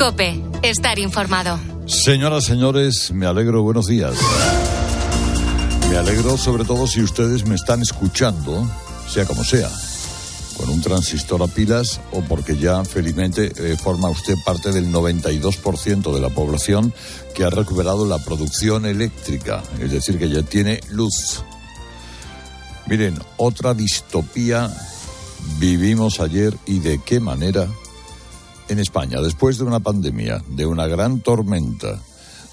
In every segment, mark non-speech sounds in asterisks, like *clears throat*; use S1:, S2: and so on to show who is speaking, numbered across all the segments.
S1: Cope, estar informado.
S2: Señoras, señores, me alegro, buenos días. Me alegro sobre todo si ustedes me están escuchando, sea como sea, con un transistor a pilas o porque ya felizmente eh, forma usted parte del 92% de la población que ha recuperado la producción eléctrica, es decir, que ya tiene luz. Miren, otra distopía vivimos ayer y de qué manera en España, después de una pandemia, de una gran tormenta,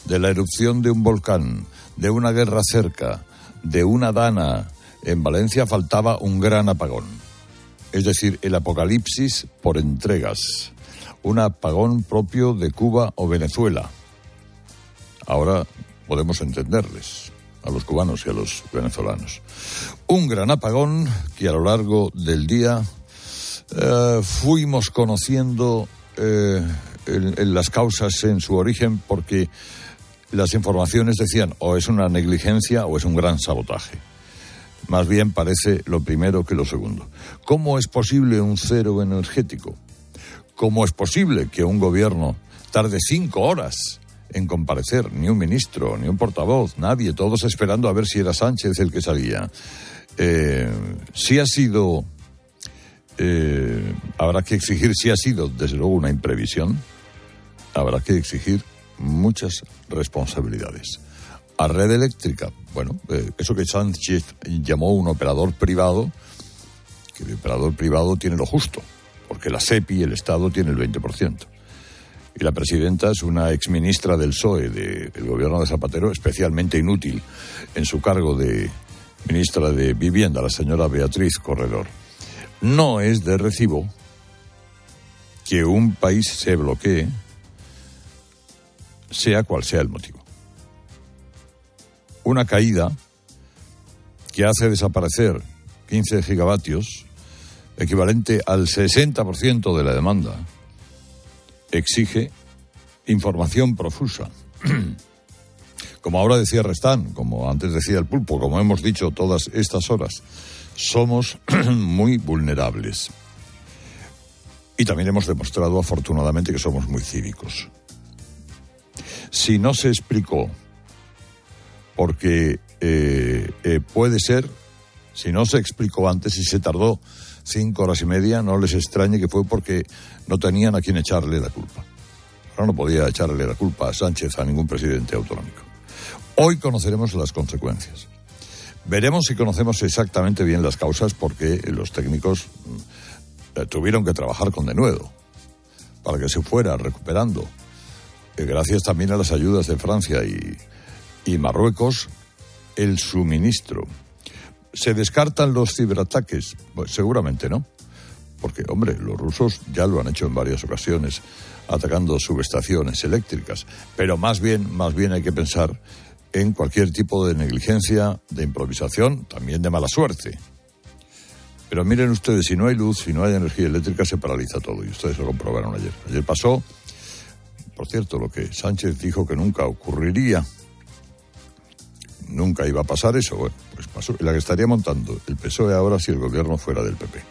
S2: de la erupción de un volcán, de una guerra cerca, de una dana, en Valencia faltaba un gran apagón. Es decir, el apocalipsis por entregas. Un apagón propio de Cuba o Venezuela. Ahora podemos entenderles a los cubanos y a los venezolanos. Un gran apagón que a lo largo del día eh, fuimos conociendo eh, en, las causas en su origen porque las informaciones decían o es una negligencia o es un gran sabotaje. Más bien parece lo primero que lo segundo. ¿Cómo es posible un cero energético? ¿Cómo es posible que un gobierno tarde cinco horas en comparecer? Ni un ministro, ni un portavoz, nadie, todos esperando a ver si era Sánchez el que salía. Eh, si ha sido eh, habrá que exigir, si ha sido desde luego una imprevisión, habrá que exigir muchas responsabilidades. A red eléctrica, bueno, eh, eso que Sánchez llamó un operador privado, que el operador privado tiene lo justo, porque la SEPI, el Estado, tiene el 20%. Y la presidenta es una exministra del PSOE, del gobierno de Zapatero, especialmente inútil en su cargo de ministra de Vivienda, la señora Beatriz Corredor. No es de recibo que un país se bloquee, sea cual sea el motivo. Una caída que hace desaparecer 15 gigavatios, equivalente al 60% de la demanda, exige información profusa. *clears throat* Como ahora decía Restán, como antes decía el pulpo, como hemos dicho todas estas horas, somos *clears throat* muy vulnerables. Y también hemos demostrado afortunadamente que somos muy cívicos. Si no se explicó, porque eh, eh, puede ser, si no se explicó antes y se tardó cinco horas y media, no les extrañe que fue porque no tenían a quien echarle la culpa. Ahora no podía echarle la culpa a Sánchez a ningún presidente autonómico. Hoy conoceremos las consecuencias. Veremos si conocemos exactamente bien las causas porque los técnicos mm, tuvieron que trabajar con denuedo para que se fuera recuperando. Eh, gracias también a las ayudas de Francia y, y Marruecos, el suministro. ¿Se descartan los ciberataques? Pues seguramente no. Porque, hombre, los rusos ya lo han hecho en varias ocasiones, atacando subestaciones eléctricas. Pero más bien, más bien hay que pensar en cualquier tipo de negligencia, de improvisación, también de mala suerte. Pero miren ustedes, si no hay luz, si no hay energía eléctrica, se paraliza todo. Y ustedes lo comprobaron ayer. Ayer pasó, por cierto, lo que Sánchez dijo que nunca ocurriría. Nunca iba a pasar eso. Bueno, pues pasó. La que estaría montando el PSOE ahora si el gobierno fuera del PP.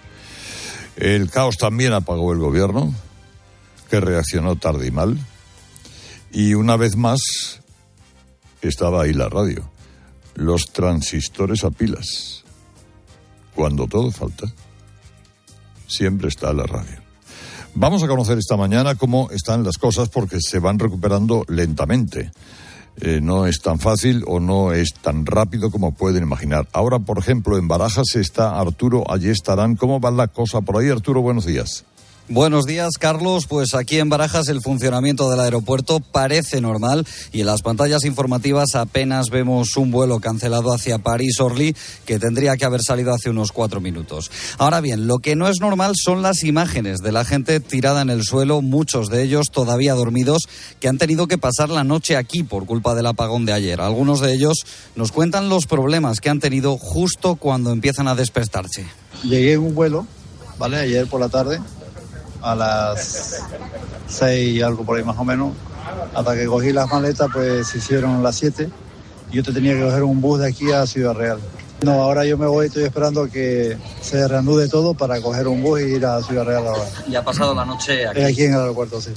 S2: El caos también apagó el gobierno, que reaccionó tarde y mal. Y una vez más, estaba ahí la radio. Los transistores a pilas. Cuando todo falta, siempre está la radio. Vamos a conocer esta mañana cómo están las cosas porque se van recuperando lentamente. Eh, no es tan fácil o no es tan rápido como pueden imaginar. Ahora, por ejemplo, en Barajas está Arturo, allí estarán. ¿Cómo va la cosa por ahí, Arturo? Buenos días.
S3: Buenos días, Carlos. Pues aquí en Barajas el funcionamiento del aeropuerto parece normal y en las pantallas informativas apenas vemos un vuelo cancelado hacia París-Orly que tendría que haber salido hace unos cuatro minutos. Ahora bien, lo que no es normal son las imágenes de la gente tirada en el suelo, muchos de ellos todavía dormidos, que han tenido que pasar la noche aquí por culpa del apagón de ayer. Algunos de ellos nos cuentan los problemas que han tenido justo cuando empiezan a despertarse.
S4: Llegué en un vuelo, ¿vale? Ayer por la tarde a las seis y algo por ahí más o menos. Hasta que cogí las maletas, pues se hicieron las siete. Y yo te tenía que coger un bus de aquí a Ciudad Real. No, ahora yo me voy, estoy esperando que se reanude todo para coger un bus y ir a Ciudad Real ahora.
S3: ¿Y ha pasado la noche aquí?
S4: Aquí en el aeropuerto, sí.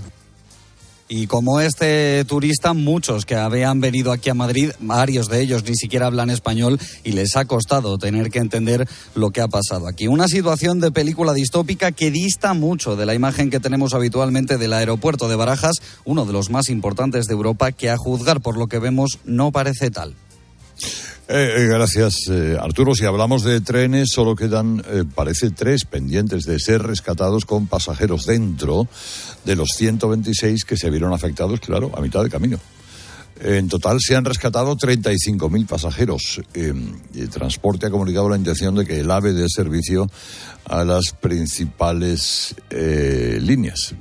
S3: Y como este turista, muchos que habían venido aquí a Madrid, varios de ellos ni siquiera hablan español y les ha costado tener que entender lo que ha pasado aquí. Una situación de película distópica que dista mucho de la imagen que tenemos habitualmente del aeropuerto de Barajas, uno de los más importantes de Europa, que a juzgar por lo que vemos no parece tal.
S2: Eh, eh, gracias, eh, Arturo. Si hablamos de trenes, solo quedan, parece, tres pendientes de ser rescatados con pasajeros dentro de los 126 que se vieron afectados, claro, a mitad de camino. En total se han rescatado 35.000 pasajeros. el transporte ha comunicado la intención de que el AVE dé servicio a las principales líneas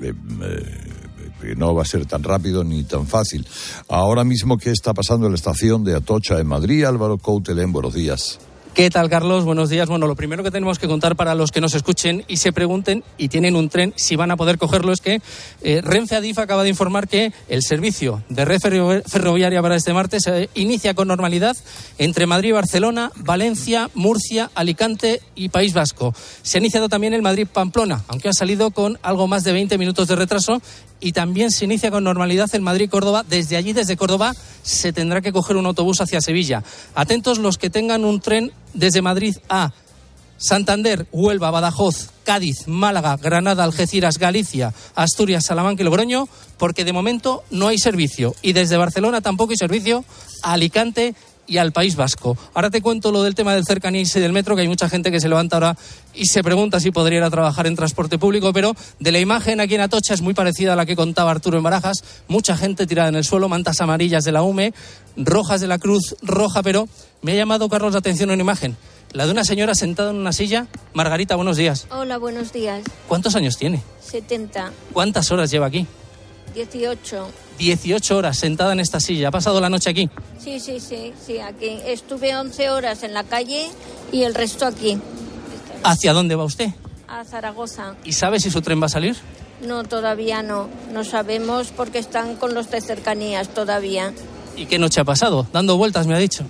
S2: que no va a ser tan rápido ni tan fácil. Ahora mismo, ¿qué está pasando en la estación de Atocha en Madrid? Álvaro Coutelén, buenos días.
S5: ¿Qué tal, Carlos? Buenos días. Bueno, lo primero que tenemos que contar para los que nos escuchen y se pregunten y tienen un tren, si van a poder cogerlo, es que eh, Renfe Adif acaba de informar que el servicio de red ferroviaria para este martes se inicia con normalidad entre Madrid, Barcelona, Valencia, Murcia, Alicante y País Vasco. Se ha iniciado también el Madrid-Pamplona, aunque ha salido con algo más de 20 minutos de retraso y también se inicia con normalidad el Madrid-Córdoba. Desde allí, desde Córdoba, se tendrá que coger un autobús hacia Sevilla. Atentos los que tengan un tren desde Madrid a Santander, Huelva, Badajoz, Cádiz, Málaga, Granada, Algeciras, Galicia, Asturias, Salamanca y Logroño, porque de momento no hay servicio. Y desde Barcelona tampoco hay servicio a Alicante y al País Vasco. Ahora te cuento lo del tema del cercanías y del metro, que hay mucha gente que se levanta ahora y se pregunta si podría ir a trabajar en transporte público, pero de la imagen aquí en Atocha es muy parecida a la que contaba Arturo en Barajas. Mucha gente tirada en el suelo, mantas amarillas de la UME, rojas de la Cruz Roja, pero me ha llamado, Carlos, la atención una imagen. La de una señora sentada en una silla. Margarita, buenos días.
S6: Hola, buenos días.
S5: ¿Cuántos años tiene?
S6: 70.
S5: ¿Cuántas horas lleva aquí?
S6: 18.
S5: 18 horas sentada en esta silla. ¿Ha pasado la noche aquí?
S6: Sí, sí, sí, sí, aquí. Estuve 11 horas en la calle y el resto aquí.
S5: ¿Hacia dónde va usted?
S6: A Zaragoza.
S5: ¿Y sabe si su tren va a salir?
S6: No, todavía no. No sabemos porque están con los de cercanías todavía.
S5: ¿Y qué noche ha pasado? Dando vueltas, me ha dicho.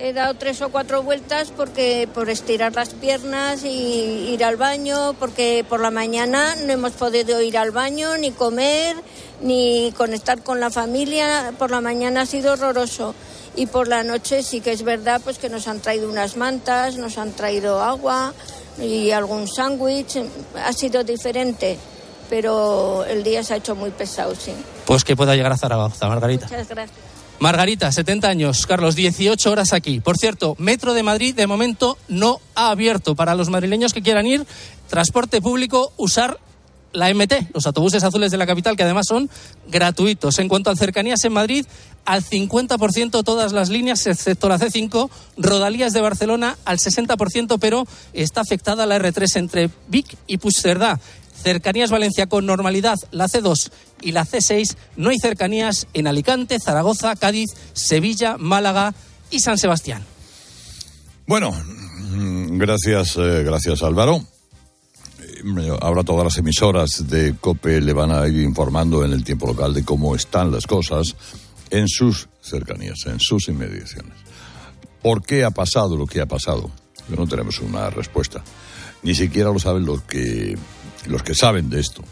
S6: He dado tres o cuatro vueltas porque por estirar las piernas y ir al baño, porque por la mañana no hemos podido ir al baño ni comer ni conectar con la familia. Por la mañana ha sido horroroso y por la noche sí que es verdad pues que nos han traído unas mantas, nos han traído agua y algún sándwich. Ha sido diferente, pero el día se ha hecho muy pesado, sí.
S5: Pues que pueda llegar a Zaragoza, Margarita.
S6: Muchas gracias.
S5: Margarita, 70 años. Carlos, 18 horas aquí. Por cierto, Metro de Madrid de momento no ha abierto para los madrileños que quieran ir. Transporte público, usar la MT, los autobuses azules de la capital, que además son gratuitos. En cuanto a cercanías en Madrid, al 50% todas las líneas, excepto la C5, Rodalías de Barcelona al 60%, pero está afectada la R3 entre Vic y Puigcerdá. Cercanías Valencia con normalidad, la C2 y la C6. No hay cercanías en Alicante, Zaragoza, Cádiz, Sevilla, Málaga y San Sebastián.
S2: Bueno, mm, gracias, eh, gracias Álvaro. Eh, ahora todas las emisoras de COPE le van a ir informando en el tiempo local de cómo están las cosas en sus cercanías, en sus inmediaciones. ¿Por qué ha pasado lo que ha pasado? No tenemos una respuesta. Ni siquiera lo saben los que los que saben de esto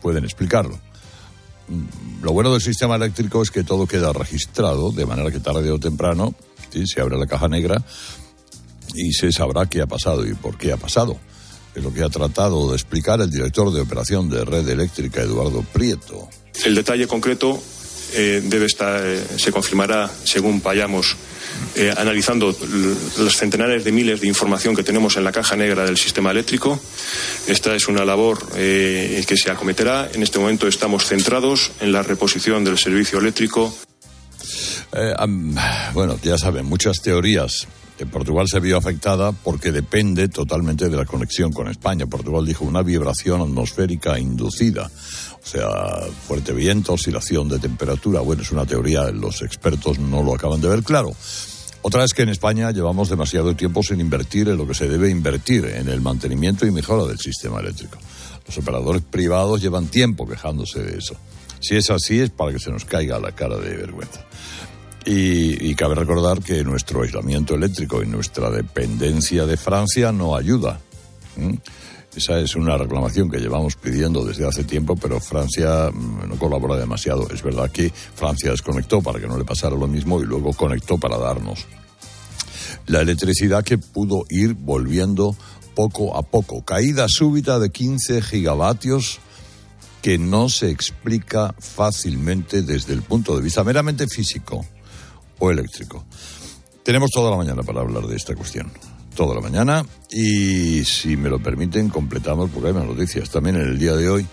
S2: pueden explicarlo. Lo bueno del sistema eléctrico es que todo queda registrado, de manera que tarde o temprano se abre la caja negra y se sabrá qué ha pasado y por qué ha pasado. Es lo que ha tratado de explicar el director de operación de Red Eléctrica, Eduardo Prieto.
S7: El detalle concreto eh, debe estar, eh, se confirmará según vayamos eh, analizando los centenares de miles de información que tenemos en la caja negra del sistema eléctrico. Esta es una labor que se acometerá. En este momento estamos centrados en la reposición del servicio eléctrico.
S2: Bueno, ya saben, muchas teorías. Portugal se vio afectada porque depende totalmente de la conexión con España. Portugal dijo una vibración atmosférica inducida. O sea, fuerte viento, oscilación de temperatura. Bueno, es una teoría, los expertos no lo acaban de ver claro. Otra es que en España llevamos demasiado tiempo sin invertir en lo que se debe invertir, en el mantenimiento y mejora del sistema eléctrico. Los operadores privados llevan tiempo quejándose de eso. Si es así, es para que se nos caiga la cara de vergüenza. Y, cabe recordar que nuestro aislamiento eléctrico y nuestra dependencia de Francia no ayuda. Esa es una reclamación que llevamos pidiendo desde hace tiempo, pero Francia mm, no colabora demasiado. Es verdad que Francia desconectó para que no le pasara lo mismo y luego conectó para darnos la electricidad que pudo ir volviendo poco a poco. Caída súbita de 15 gigavatios que no se explica fácilmente desde el punto de vista meramente físico o eléctrico. Tenemos toda la mañana para hablar de esta cuestión. Toda la mañana y si me lo permiten completamos, porque hay más noticias también en el día de hoy,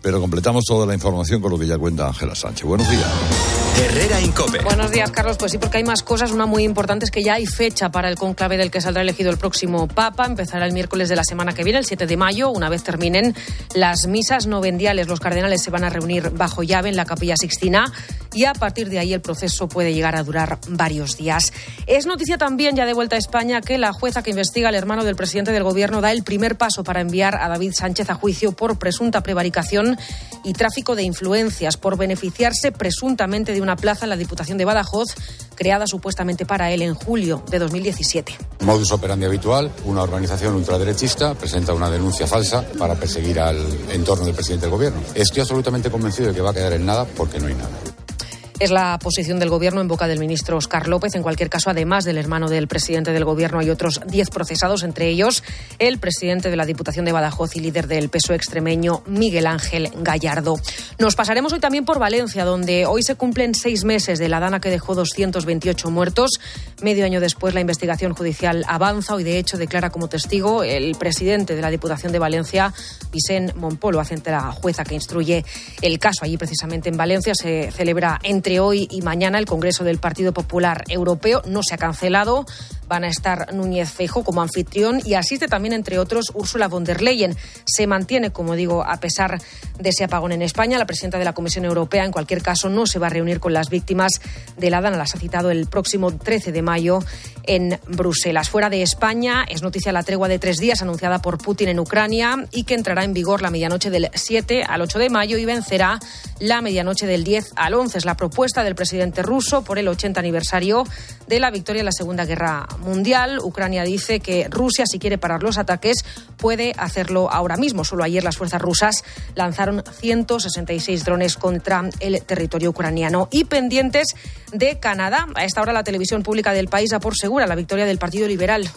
S2: pero completamos toda la información con lo que ya cuenta Ángela Sánchez. Buenos días.
S8: Herrera Incope.
S9: Buenos días, Carlos. Pues sí, porque hay más cosas. Una muy importante es que ya hay fecha para el conclave del que saldrá elegido el próximo Papa. Empezará el miércoles de la semana que viene, el 7 de mayo. Una vez terminen las misas novendiales, los cardenales se van a reunir bajo llave en la Capilla Sixtina y a partir de ahí el proceso puede llegar a durar varios días. Es noticia también, ya de vuelta a España, que la jueza que investiga al hermano del presidente del gobierno da el primer paso para enviar a David Sánchez a juicio por presunta prevaricación y tráfico de influencias, por beneficiarse presuntamente de una plaza en la Diputación de Badajoz, creada supuestamente para él en julio de 2017.
S10: Modus operandi habitual, una organización ultraderechista presenta una denuncia falsa para perseguir al entorno del presidente del gobierno. Estoy absolutamente convencido de que va a quedar en nada porque no hay nada.
S9: Es la posición del Gobierno en boca del ministro Oscar López. En cualquier caso, además del hermano del presidente del Gobierno, hay otros diez procesados, entre ellos el presidente de la Diputación de Badajoz y líder del PSOE extremeño, Miguel Ángel Gallardo. Nos pasaremos hoy también por Valencia, donde hoy se cumplen seis meses de la dana que dejó 228 muertos. Medio año después, la investigación judicial avanza. Hoy, de hecho, declara como testigo el presidente de la Diputación de Valencia, Vicente Montpolo, ante la jueza que instruye el caso. Allí, precisamente en Valencia, se celebra entre entre hoy y mañana el Congreso del Partido Popular Europeo. No se ha cancelado. Van a estar Núñez Feijo como anfitrión y asiste también, entre otros, Ursula von der Leyen. Se mantiene, como digo, a pesar de ese apagón en España. La presidenta de la Comisión Europea, en cualquier caso, no se va a reunir con las víctimas de la. Las ha citado el próximo 13 de mayo en Bruselas. Fuera de España, es noticia la tregua de tres días anunciada por Putin en Ucrania y que entrará en vigor la medianoche del 7 al 8 de mayo y vencerá la medianoche del 10 al 11. Es la propuesta del presidente ruso por el 80 aniversario de la victoria en la Segunda Guerra Mundial. Ucrania dice que Rusia, si quiere parar los ataques, puede hacerlo ahora mismo. Solo ayer las fuerzas rusas lanzaron 166 drones contra el territorio ucraniano. Y pendientes de Canadá. A esta hora la televisión pública del país da por segura la victoria del Partido Liberal.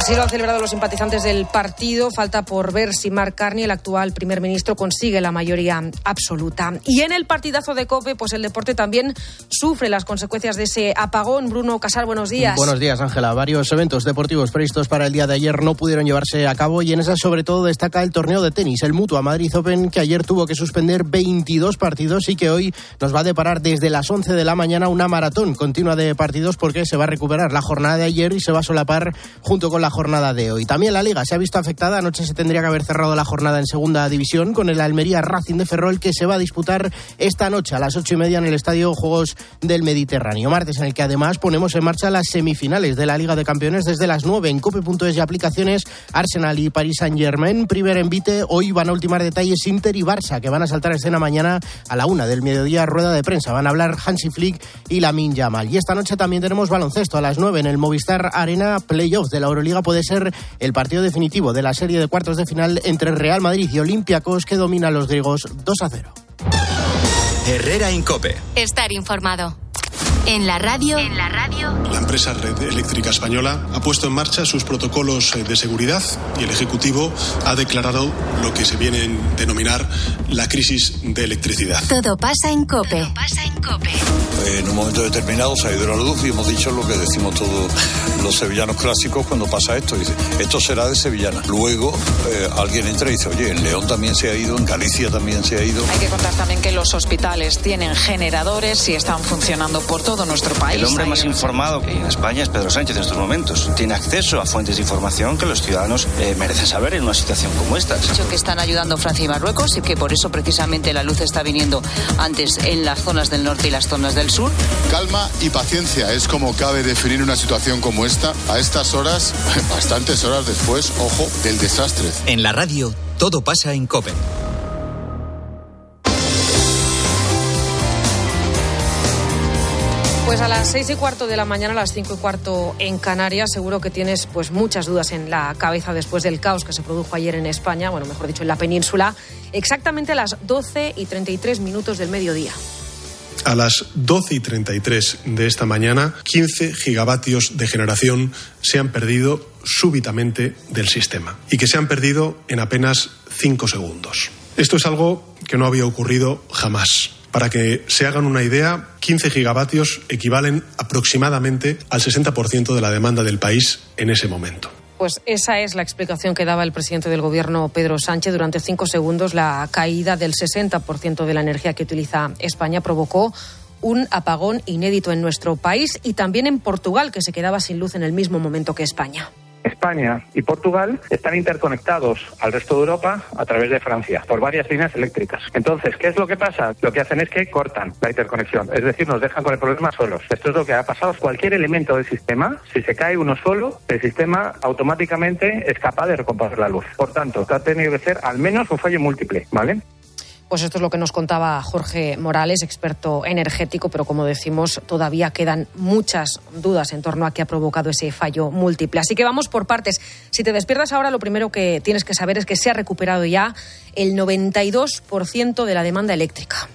S9: Así lo han celebrado los simpatizantes del partido. Falta por ver si Mark Carney, el actual primer ministro, consigue la mayoría absoluta. Y en el partidazo de COPE, pues el deporte también sufre las consecuencias de ese apagón. Bruno Casal, buenos días.
S11: Buenos días, Ángela. Varios eventos deportivos previstos para el día de ayer no pudieron llevarse a cabo y en esas sobre todo destaca el torneo de tenis, el Mutua Madrid Open, que ayer tuvo que suspender 22 partidos y que hoy nos va a deparar desde las 11 de la mañana una maratón continua de partidos porque se va a recuperar la jornada de ayer y se va a solapar junto con la jornada de hoy. También la Liga se ha visto afectada. Anoche se tendría que haber cerrado la jornada en segunda división con el Almería Racing de Ferrol que se va a disputar esta noche a las ocho y media en el Estadio Juegos del Mediterráneo. Martes en el que además ponemos en marcha las semifinales de la Liga de Campeones desde las nueve en cope.es y aplicaciones Arsenal y Paris Saint Germain. Primer envite. Hoy van a ultimar detalles Inter y Barça que van a saltar a escena mañana a la una del mediodía rueda de prensa. Van a hablar Hansi Flick y Lamin Yamal. Y esta noche también tenemos baloncesto a las nueve en el Movistar Arena Playoff de la Euroliga puede ser el partido definitivo de la serie de cuartos de final entre Real Madrid y Olympiacos que domina a los griegos 2 a 0.
S8: Herrera Incope.
S1: Estar informado. En la radio. En la radio.
S12: La empresa Red Eléctrica Española ha puesto en marcha sus protocolos de seguridad y el Ejecutivo ha declarado lo que se viene a denominar la crisis de electricidad.
S1: Todo pasa en COPE.
S2: Todo pasa en COPE. En un momento determinado se ha ido la luz y hemos dicho lo que decimos todos los sevillanos clásicos cuando pasa esto. Dice, esto será de sevillana. Luego eh, alguien entra y dice, oye, en León también se ha ido, en Galicia también se ha ido.
S13: Hay que contar también que los hospitales tienen generadores y están funcionando por todo nuestro país.
S14: El hombre más informado que en España es Pedro Sánchez en estos momentos. Tiene acceso a fuentes de información que los ciudadanos eh, merecen saber en una situación como esta.
S13: Dicho que están ayudando Francia y Marruecos y que por eso precisamente la luz está viniendo antes en las zonas del norte y las zonas del sur.
S15: Calma y paciencia es como cabe definir una situación como esta a estas horas, *laughs* bastantes horas después, ojo, del desastre.
S8: En la radio, todo pasa en Copen.
S9: Pues a las seis y cuarto de la mañana, a las cinco y cuarto en Canarias, seguro que tienes pues muchas dudas en la cabeza después del caos que se produjo ayer en España, bueno, mejor dicho, en la península, exactamente a las 12 y 33 minutos del mediodía.
S12: A las 12 y 33 de esta mañana, 15 gigavatios de generación se han perdido súbitamente del sistema y que se han perdido en apenas 5 segundos. Esto es algo que no había ocurrido jamás. Para que se hagan una idea, 15 gigavatios equivalen aproximadamente al 60% de la demanda del país en ese momento.
S9: Pues esa es la explicación que daba el presidente del Gobierno, Pedro Sánchez. Durante cinco segundos, la caída del 60% de la energía que utiliza España provocó un apagón inédito en nuestro país y también en Portugal, que se quedaba sin luz en el mismo momento que España.
S16: España y Portugal están interconectados al resto de Europa a través de Francia por varias líneas eléctricas. Entonces, ¿qué es lo que pasa? Lo que hacen es que cortan la interconexión, es decir, nos dejan con el problema solos. Esto es lo que ha pasado. Cualquier elemento del sistema, si se cae uno solo, el sistema automáticamente es capaz de recomponer la luz. Por tanto, ha tenido que ser al menos un fallo múltiple, ¿vale?
S9: Pues esto es lo que nos contaba Jorge Morales, experto energético, pero como decimos, todavía quedan muchas dudas en torno a qué ha provocado ese fallo múltiple. Así que vamos por partes. Si te despiertas ahora, lo primero que tienes que saber es que se ha recuperado ya el 92% de la demanda eléctrica.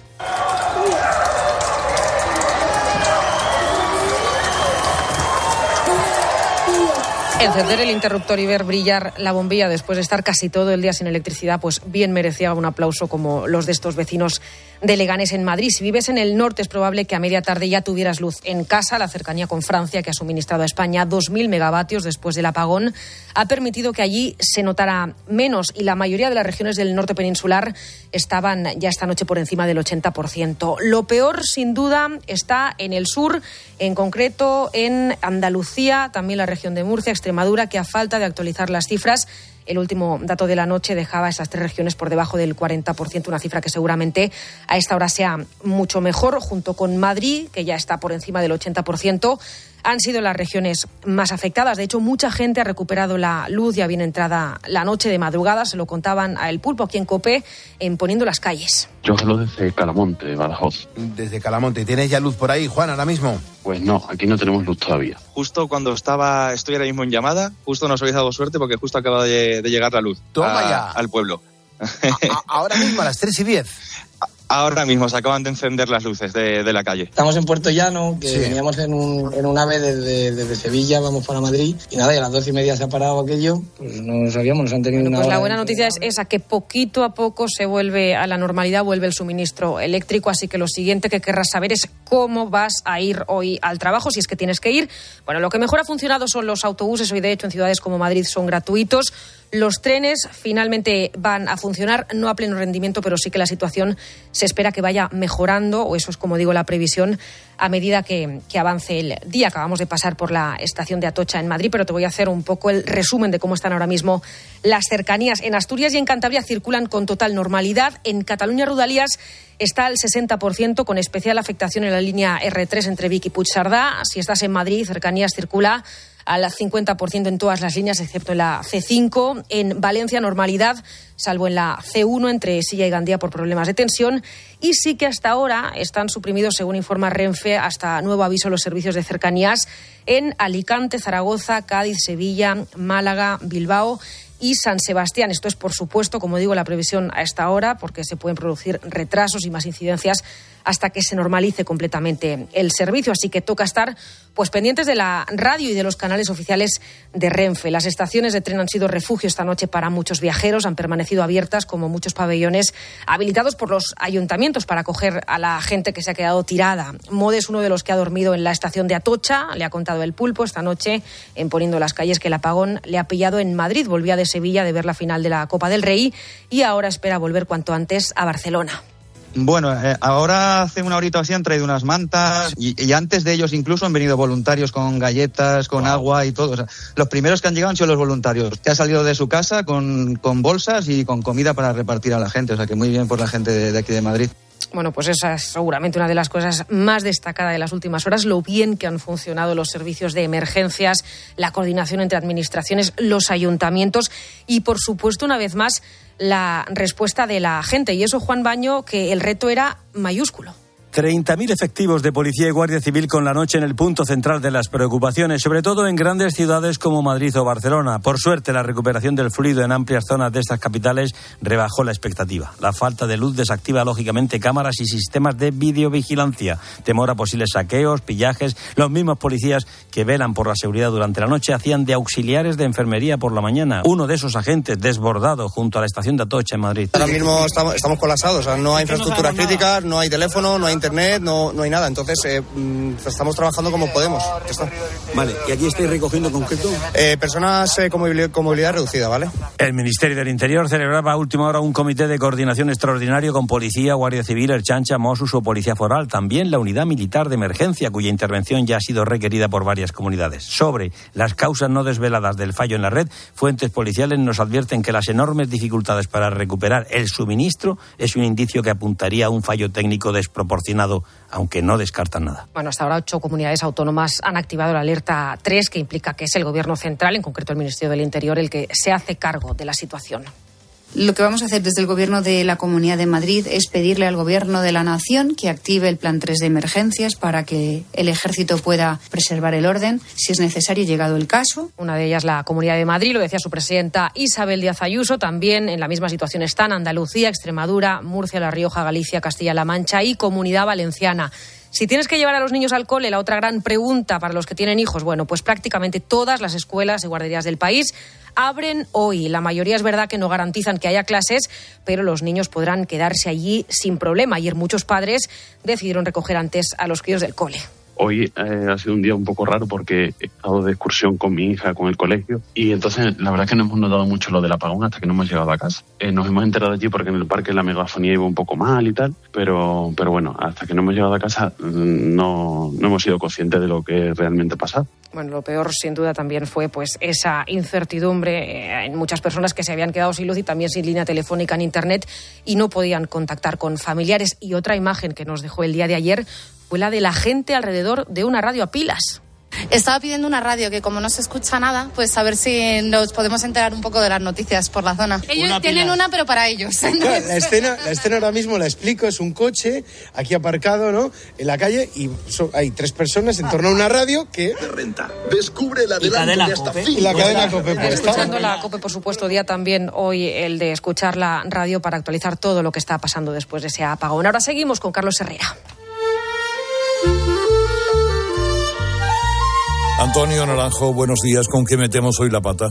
S9: Encender el interruptor y ver brillar la bombilla después de estar casi todo el día sin electricidad, pues bien merecía un aplauso como los de estos vecinos de Leganés en Madrid. Si vives en el norte es probable que a media tarde ya tuvieras luz en casa. La cercanía con Francia, que ha suministrado a España 2.000 megavatios después del apagón, ha permitido que allí se notara menos y la mayoría de las regiones del norte peninsular estaban ya esta noche por encima del 80%. Lo peor, sin duda, está en el sur, en concreto en Andalucía, también la región de Murcia, Extremadura, que a falta de actualizar las cifras el último dato de la noche dejaba esas tres regiones por debajo del 40%, una cifra que seguramente a esta hora sea mucho mejor, junto con Madrid, que ya está por encima del 80% han sido las regiones más afectadas. De hecho, mucha gente ha recuperado la luz ya bien entrada la noche de madrugada. Se lo contaban a El Pulpo aquí en Copé, en Poniendo las Calles.
S17: Yo hablo desde Calamonte, Badajoz.
S18: Desde Calamonte. ¿Tienes ya luz por ahí, Juan, ahora mismo?
S17: Pues no, aquí no tenemos luz todavía.
S19: Justo cuando estaba, estoy ahora mismo en llamada, justo nos habéis dado suerte porque justo acaba de, llegar la luz
S18: Toma ya.
S19: al pueblo.
S18: ahora mismo a las 3 y 10.
S19: Ahora mismo se acaban de encender las luces de, la calle.
S20: Estamos en Puerto Llano, que veníamos en un, en un ave desde, Sevilla, vamos para Madrid, y nada, y a las doce y media se ha parado aquello, pues no sabíamos, nos han tenido una
S9: Pues la buena noticia es esa, que poquito a poco se vuelve a la normalidad, vuelve el suministro eléctrico, así que lo siguiente que querrás saber es cómo vas a ir hoy al trabajo, si es que tienes que ir. Bueno, lo que mejor ha funcionado son los autobuses, hoy de hecho en ciudades como Madrid son gratuitos. Los trenes finalmente van a funcionar, no a pleno rendimiento, pero sí que la situación se espera que vaya mejorando, o eso es como digo la previsión, a medida que, avance el día. Acabamos de pasar por la estación de Atocha en Madrid, pero te voy a hacer un poco el resumen de cómo están ahora mismo las cercanías. En Asturias y en Cantabria circulan con total normalidad. En Cataluña Rudalías está al 60%, con especial afectación en la línea R3 entre Vic y Puigcerdá. Si estás en Madrid, cercanías circula al 50% en todas las líneas, excepto en la C5. En Valencia, normalidad, salvo en la C1 entre Silla y Gandía por problemas de tensión. Y sí que hasta ahora están suprimidos, según informa Renfe, hasta nuevo aviso los servicios de cercanías en Alicante, Zaragoza, Cádiz, Sevilla, Málaga, Bilbao y San Sebastián. Esto es, por supuesto, como digo, la previsión a esta hora, porque se pueden producir retrasos y más incidencias hasta que se normalice completamente el servicio. Así que toca estar pues pendientes de la radio y de los canales oficiales de Renfe. Las estaciones de tren han sido refugio esta noche para muchos viajeros, han permanecido abiertas como muchos pabellones habilitados por los ayuntamientos para acoger a la gente que se ha quedado tirada. Mode es uno de los que ha dormido en la estación de Atocha, le ha contado el pulpo esta noche en Poniendo las calles que el apagón le ha pillado en Madrid. Volvía de Sevilla de ver la final de la Copa del Rey y ahora espera volver cuanto antes a Barcelona.
S19: Bueno, eh, ahora hace una horita así han traído unas mantas y, antes de ellos incluso han venido voluntarios con galletas, con agua y todo. los primeros que han llegado han sido los voluntarios, que han salido de su casa con, bolsas y con comida para repartir a la gente. O sea que muy bien por la gente de aquí de Madrid.
S9: Bueno, pues esa es seguramente una de las cosas más destacadas de las últimas horas, lo bien que han funcionado los servicios de emergencias, la coordinación entre administraciones, los ayuntamientos y, por supuesto, una vez más, la respuesta de la gente. Y eso, Juan Baño, que el reto era mayúsculo.
S21: 30.000 efectivos de policía y guardia civil con la noche en el punto central de las preocupaciones, sobre todo en grandes ciudades como Madrid o Barcelona. Por suerte, la recuperación del fluido en amplias zonas de estas capitales rebajó la expectativa. La falta de luz desactiva lógicamente cámaras y sistemas de videovigilancia. Temor a posibles saqueos, pillajes. Los mismos policías que velan por la seguridad durante la noche hacían de auxiliares de enfermería por la mañana. Uno de esos agentes desbordado junto a la estación de Atocha en Madrid.
S22: Ahora mismo estamos, estamos colapsados, o sea, no hay infraestructuras críticas, no hay teléfono, no hay internet, no, no hay nada. Entonces, eh, mm, estamos trabajando como podemos. Ya está.
S21: Vale, ¿y aquí estáis recogiendo concreto?
S22: Eh, personas eh, con, movilidad, con movilidad reducida, ¿vale?
S21: El Ministerio del Interior celebraba a última hora un comité de coordinación extraordinario con policía, guardia civil, el Chancha, Mossos o policía foral. También la unidad militar de emergencia, cuya intervención ya ha sido requerida por varias comunidades. Sobre las causas no desveladas del fallo en la red, fuentes policiales nos advierten que las enormes dificultades para recuperar el suministro es un indicio que apuntaría a un fallo técnico desproporcionado, aunque no descartan nada.
S9: Bueno, hasta ahora ocho comunidades autónomas han activado la alerta 3, que implica que es el Gobierno central, en concreto el Ministerio del Interior, el que se hace cargo de la situación.
S23: Lo que vamos a hacer desde el Gobierno de la Comunidad de Madrid es pedirle al Gobierno de la Nación que active el Plan 3 de emergencias para que el Ejército pueda preservar el orden, si es necesario, llegado el caso.
S9: Una de ellas la Comunidad de Madrid, lo decía su presidenta Isabel Díaz Ayuso. También en la misma situación están Andalucía, Extremadura, Murcia, La Rioja, Galicia, Castilla-La Mancha y Comunidad Valenciana. Si tienes que llevar a los niños al cole, la otra gran pregunta para los que tienen hijos, bueno, pues prácticamente todas las escuelas y guarderías del país abren hoy. La mayoría es verdad que no garantizan que haya clases, pero los niños podrán quedarse allí sin problema. Ayer muchos padres decidieron recoger antes a los críos del cole.
S17: Hoy eh, ha sido un día un poco raro porque he estado de excursión con mi hija, con el colegio, y entonces la verdad es que no hemos notado mucho lo del apagón hasta que no hemos llegado a casa. Eh, nos hemos enterado allí porque en el parque la megafonía iba un poco mal y tal, pero, pero bueno, hasta que no hemos llegado a casa mm, no, no hemos sido conscientes de lo que realmente pasa.
S9: Bueno, lo peor sin duda también fue pues esa incertidumbre eh, en muchas personas que se habían quedado sin luz y también sin línea telefónica en internet y no podían contactar con familiares. Y otra imagen que nos dejó el día de ayer fue la de la gente alrededor de una radio a pilas.
S24: Estaba pidiendo una radio que como no se escucha nada, pues a ver si nos podemos enterar un poco de las noticias por la zona. Ellos
S25: Una
S24: tienen
S25: pila.
S24: una, pero para ellos.
S25: Claro, la, escena, la escena ahora mismo la explico, es un coche aquí aparcado, ¿no? En la calle y so- hay tres personas en torno a una radio que renta. Descubre la cadena Cope. Y la cadena Cope puesta.
S9: Escuchando la COPE, por supuesto, día también hoy el de escuchar la radio para actualizar todo lo que está pasando después de ese apagón. Ahora seguimos con Carlos Herrera.
S2: Antonio Naranjo, buenos días. ¿Con qué metemos hoy la pata?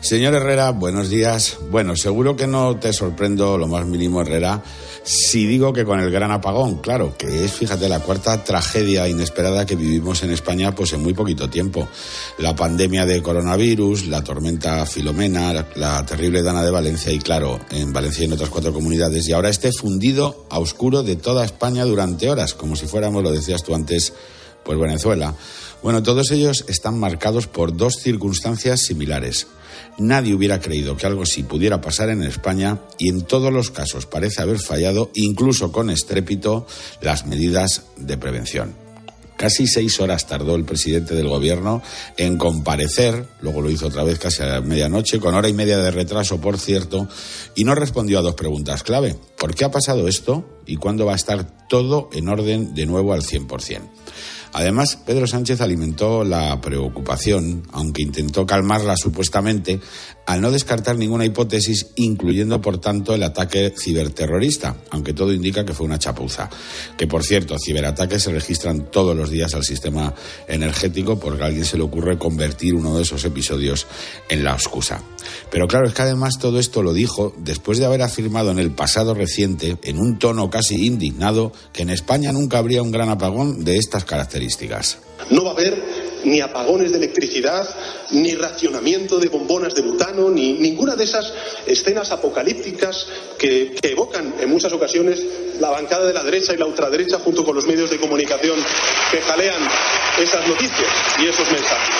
S26: Señor Herrera, buenos días. Bueno, seguro que no te sorprendo lo más mínimo, Herrera, si digo que con el gran apagón, claro, que es, fíjate, la cuarta tragedia inesperada que vivimos en España, pues en muy poquito tiempo. La pandemia de coronavirus, la tormenta Filomena, la, la terrible Dana de Valencia y, claro, en Valencia y en otras cuatro comunidades. Y ahora este fundido a oscuro de toda España durante horas, como si fuéramos, lo decías tú antes, pues Venezuela. Bueno, todos ellos están marcados por dos circunstancias similares. Nadie hubiera creído que algo así pudiera pasar en España y en todos los casos parece haber fallado, incluso con estrépito, las medidas de prevención. Casi seis horas tardó el presidente del gobierno en comparecer, luego lo hizo otra vez casi a la medianoche, con hora y media de retraso, por cierto, y no respondió a dos preguntas clave. ¿Por qué ha pasado esto y cuándo va a estar todo en orden de nuevo al 100%? Además, Pedro Sánchez alimentó la preocupación, aunque intentó calmarla supuestamente, al no descartar ninguna hipótesis, incluyendo, por tanto, el ataque ciberterrorista, aunque todo indica que fue una chapuza. Que, por cierto, ciberataques se registran todos los días al sistema energético porque a alguien se le ocurre convertir uno de esos episodios en la excusa. Pero claro, es que además todo esto lo dijo después de haber afirmado en el pasado reciente, en un tono casi indignado, que en España nunca habría un gran apagón de estas características.
S27: No va a haber ni apagones de electricidad, ni racionamiento de bombonas de butano, ni ninguna de esas escenas apocalípticas que, evocan en muchas ocasiones la bancada de la derecha y la ultraderecha junto con los medios de comunicación que jalean esas noticias y esos mensajes.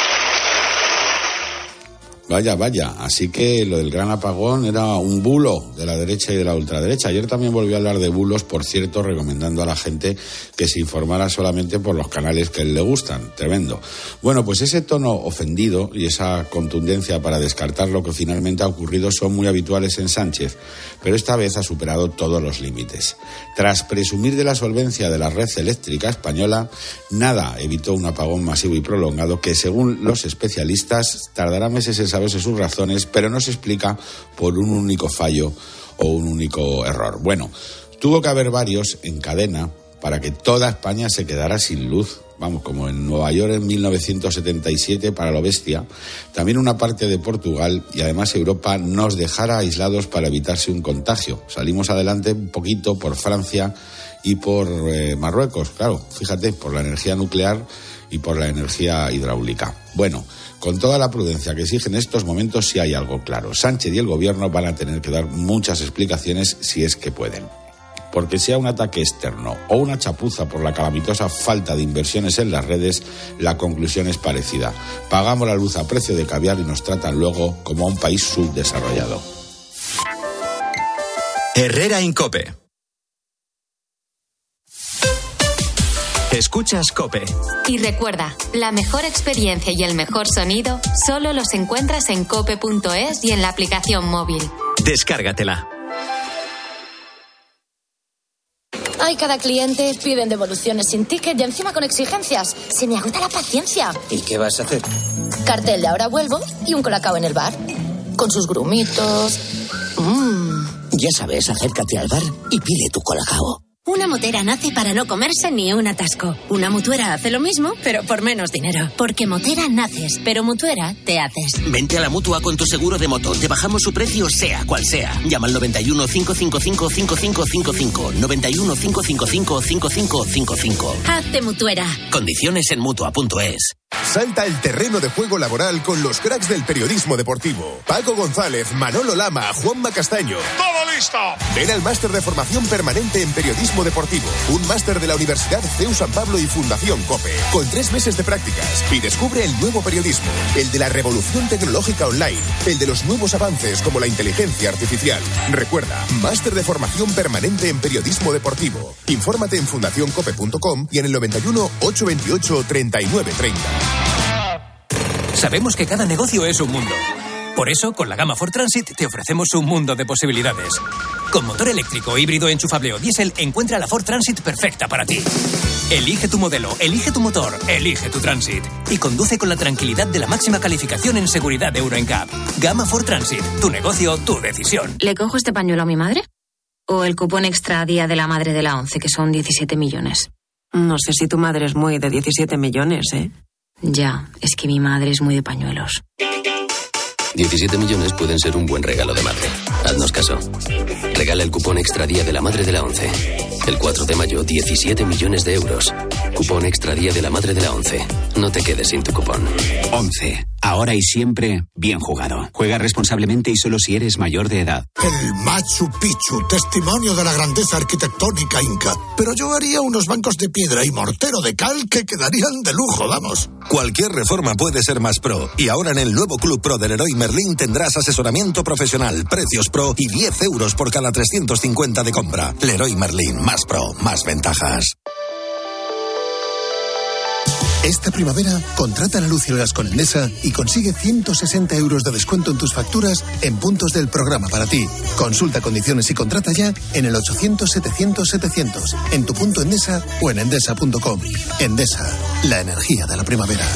S26: Vaya, vaya. Así que lo del gran apagón era un bulo de la derecha y de la ultraderecha. Ayer también volvió a hablar de bulos, por cierto, recomendando a la gente que se informara solamente por los canales que le gustan. Tremendo. Bueno, pues ese tono ofendido y esa contundencia para descartar lo que finalmente ha ocurrido son muy habituales en Sánchez, pero esta vez ha superado todos los límites. Tras presumir de la solvencia de la red eléctrica española, nada evitó un apagón masivo y prolongado que, según los especialistas, tardará meses en saberse sus razones, pero no se explica por un único fallo o un único error. Bueno, tuvo que haber varios en cadena para que toda España se quedara sin luz. Vamos, como en Nueva York en 1977 para lo bestia, también una parte de Portugal y además Europa nos dejara aislados para evitarse un contagio. Salimos adelante un poquito por Francia y por eh, Marruecos, claro, fíjate, por la energía nuclear y por la energía hidráulica. Bueno, con toda la prudencia que exigen estos momentos, sí hay algo claro. Sánchez y el gobierno van a tener que dar muchas explicaciones si es que pueden. Porque sea un ataque externo o una chapuza por la calamitosa falta de inversiones en las redes, la conclusión es parecida. Pagamos la luz a precio de caviar y nos tratan luego como a un país subdesarrollado.
S8: Herrera Incope. Escuchas Cope.
S1: Y recuerda, la mejor experiencia y el mejor sonido solo los encuentras en cope.es y en la aplicación móvil.
S8: Descárgatela.
S28: Ay, cada cliente piden devoluciones sin ticket y encima con exigencias. Se me agota la paciencia.
S29: ¿Y qué vas a hacer?
S28: Cartel de ahora vuelvo y un colacao en el bar. Con sus grumitos. Mmm.
S29: Ya sabes, acércate al bar y pide tu colacao.
S30: Una motera nace para no comerse ni un atasco. Una mutuera hace lo mismo, pero por menos dinero. Porque motera naces, pero mutuera te haces.
S29: Vente a la mutua con tu seguro de moto. Te bajamos su precio, sea cual sea. Llama al 91 555 5555. 91 555 5555.
S30: Hazte mutuera.
S29: Condiciones en mutua.es.
S31: Salta el terreno de juego laboral con los cracks del periodismo deportivo. Paco González, Manolo Lama, Juanma Castaño.
S32: ¡Todo listo!
S31: Ven al máster de formación permanente en periodismo deportivo. Un máster de la Universidad CEU San Pablo y Fundación COPE. Con tres meses de prácticas. Y descubre el nuevo periodismo. El de la revolución tecnológica online. El de los nuevos avances como la inteligencia artificial. Recuerda, máster de formación permanente en periodismo deportivo. Infórmate en fundacioncope.com y en el 91 828 3930.
S33: Sabemos que cada negocio es un mundo. Por eso, con la gama Ford Transit te ofrecemos un mundo de posibilidades. Con motor eléctrico, híbrido, enchufable o diésel, encuentra la Ford Transit perfecta para ti. Elige tu modelo, elige tu motor, elige tu Transit. Y conduce con la tranquilidad de la máxima calificación en seguridad de Euro NCAP. Gama Ford Transit. Tu negocio, tu decisión.
S34: ¿Le cojo este pañuelo a mi madre? ¿O el cupón extra día de la madre de la once, que son 17 millones?
S35: No sé si tu madre es muy de 17 millones, ¿eh?
S34: Ya, es que mi madre es muy de pañuelos.
S36: 17 millones pueden ser un buen regalo de madre. Haznos caso. Regala el cupón extra día de la madre de la 11. El 4 de mayo, 17 millones de euros. Cupón extra día de la madre de la 11. No te quedes sin tu cupón.
S37: 11. Ahora y siempre, bien jugado. Juega responsablemente y solo si eres mayor de edad.
S38: El Machu Picchu, testimonio de la grandeza arquitectónica inca. Pero yo haría unos bancos de piedra y mortero de cal que quedarían de lujo, vamos.
S39: Cualquier reforma puede ser más pro. Y ahora en el nuevo Club Pro del Leroy Merlin tendrás asesoramiento profesional, precios pro y 10 euros por cada 350 de compra. Leroy Merlin, más pro, más ventajas.
S38: Esta primavera, contrata la luz y el gas con Endesa y consigue 160 euros de descuento en tus facturas en puntos del programa para ti. Consulta condiciones y contrata ya en el 800-700-700, en tu punto Endesa o en endesa.com. Endesa, la energía de la primavera.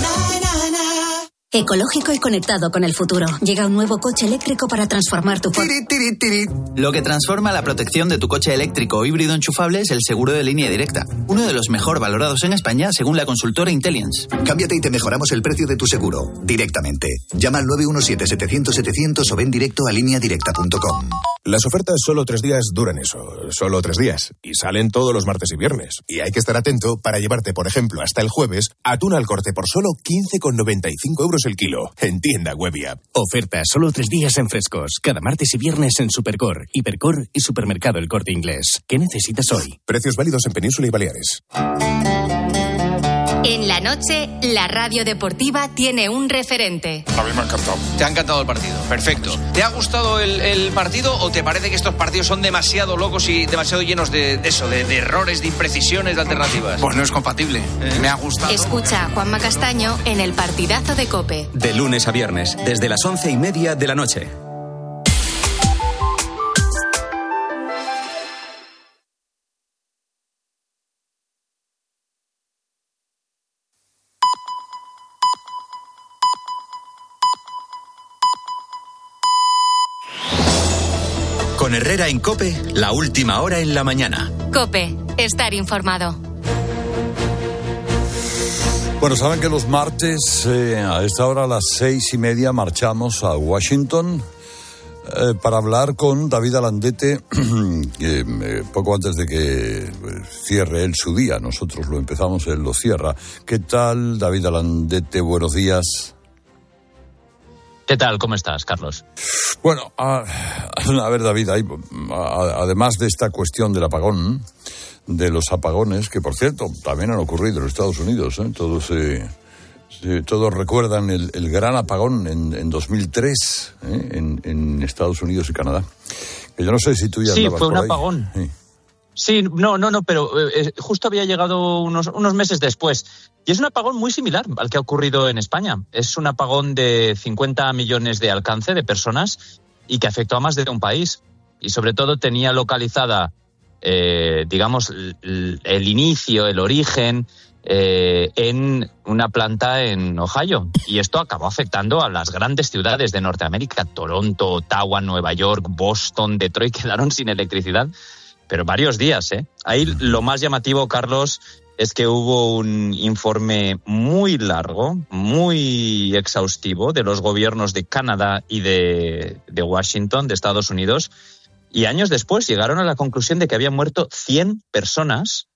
S30: Ecológico y conectado con el futuro. Llega un nuevo coche eléctrico para transformar tu
S40: Lo que transforma la protección de tu coche eléctrico o híbrido enchufable es el seguro de línea directa, uno de los mejor valorados en España según la consultora Intelligence.
S41: Cámbiate y te mejoramos el precio de tu seguro directamente. Llama al 917-700-700 o ven directo a lineadirecta.com.
S42: Las ofertas solo tres días duran eso, solo tres días, y salen todos los martes y viernes. Y hay que estar atento para llevarte, por ejemplo, hasta el jueves, atún al corte por solo 15,95 el kilo. En tienda web app.
S43: Oferta solo tres días en frescos. Cada martes y viernes en Supercor, Hipercor y Supermercado El Corte Inglés. ¿Qué necesitas hoy?
S42: Precios válidos en Península y Baleares.
S1: En la noche, la radio deportiva tiene un referente.
S15: A mí me ha encantado.
S19: Te ha encantado el partido. Perfecto. ¿Te ha gustado el, el partido o te parece que estos partidos son demasiado locos y demasiado llenos de, de eso, de, de errores, de imprecisiones, de alternativas?
S15: Pues no es compatible. Me ha gustado.
S1: Escucha a Juanma Castaño en el partidazo de Cope.
S8: De lunes a viernes, desde las once y media de la noche.
S44: Herrera en Cope, la última hora en la mañana.
S1: Cope, estar informado.
S2: Bueno, saben que los martes eh, a esta hora a las seis y media marchamos a Washington eh, para hablar con David Alandete *clears throat* que, eh, poco antes de que cierre él su día. Nosotros lo empezamos, él lo cierra. ¿Qué tal, David Alandete? Buenos días.
S45: ¿Qué tal? ¿Cómo estás, Carlos?
S2: Bueno, a, a ver, David, hay, a- además de esta cuestión del apagón, de los apagones, que por cierto también han ocurrido en Estados Unidos, ¿eh? todos, eh, todos recuerdan el, el gran apagón en, en 2003 ¿eh? en, en Estados Unidos y Canadá. Que yo no sé si tú ya
S45: Sí, fue un
S2: por ahí.
S45: apagón.
S2: Sí.
S45: Sí, no, no, no, pero eh, eh, justo había llegado unos, unos meses después. Y es un apagón muy similar al que ha ocurrido en España. Es un apagón de 50 millones de alcance de personas y que afectó a más de un país. Y sobre todo tenía localizada, eh, digamos, l- l- el inicio, el origen eh, en una planta en Ohio. Y esto acabó afectando a las grandes ciudades de Norteamérica. Toronto, Ottawa, Nueva York, Boston, Detroit *laughs* quedaron sin electricidad pero varios días, ¿eh? Ahí lo más llamativo, Carlos, es que hubo un informe muy largo, muy exhaustivo de los gobiernos de Canadá y de, de Washington, de Estados Unidos, y años después llegaron a la conclusión de que habían muerto 100 personas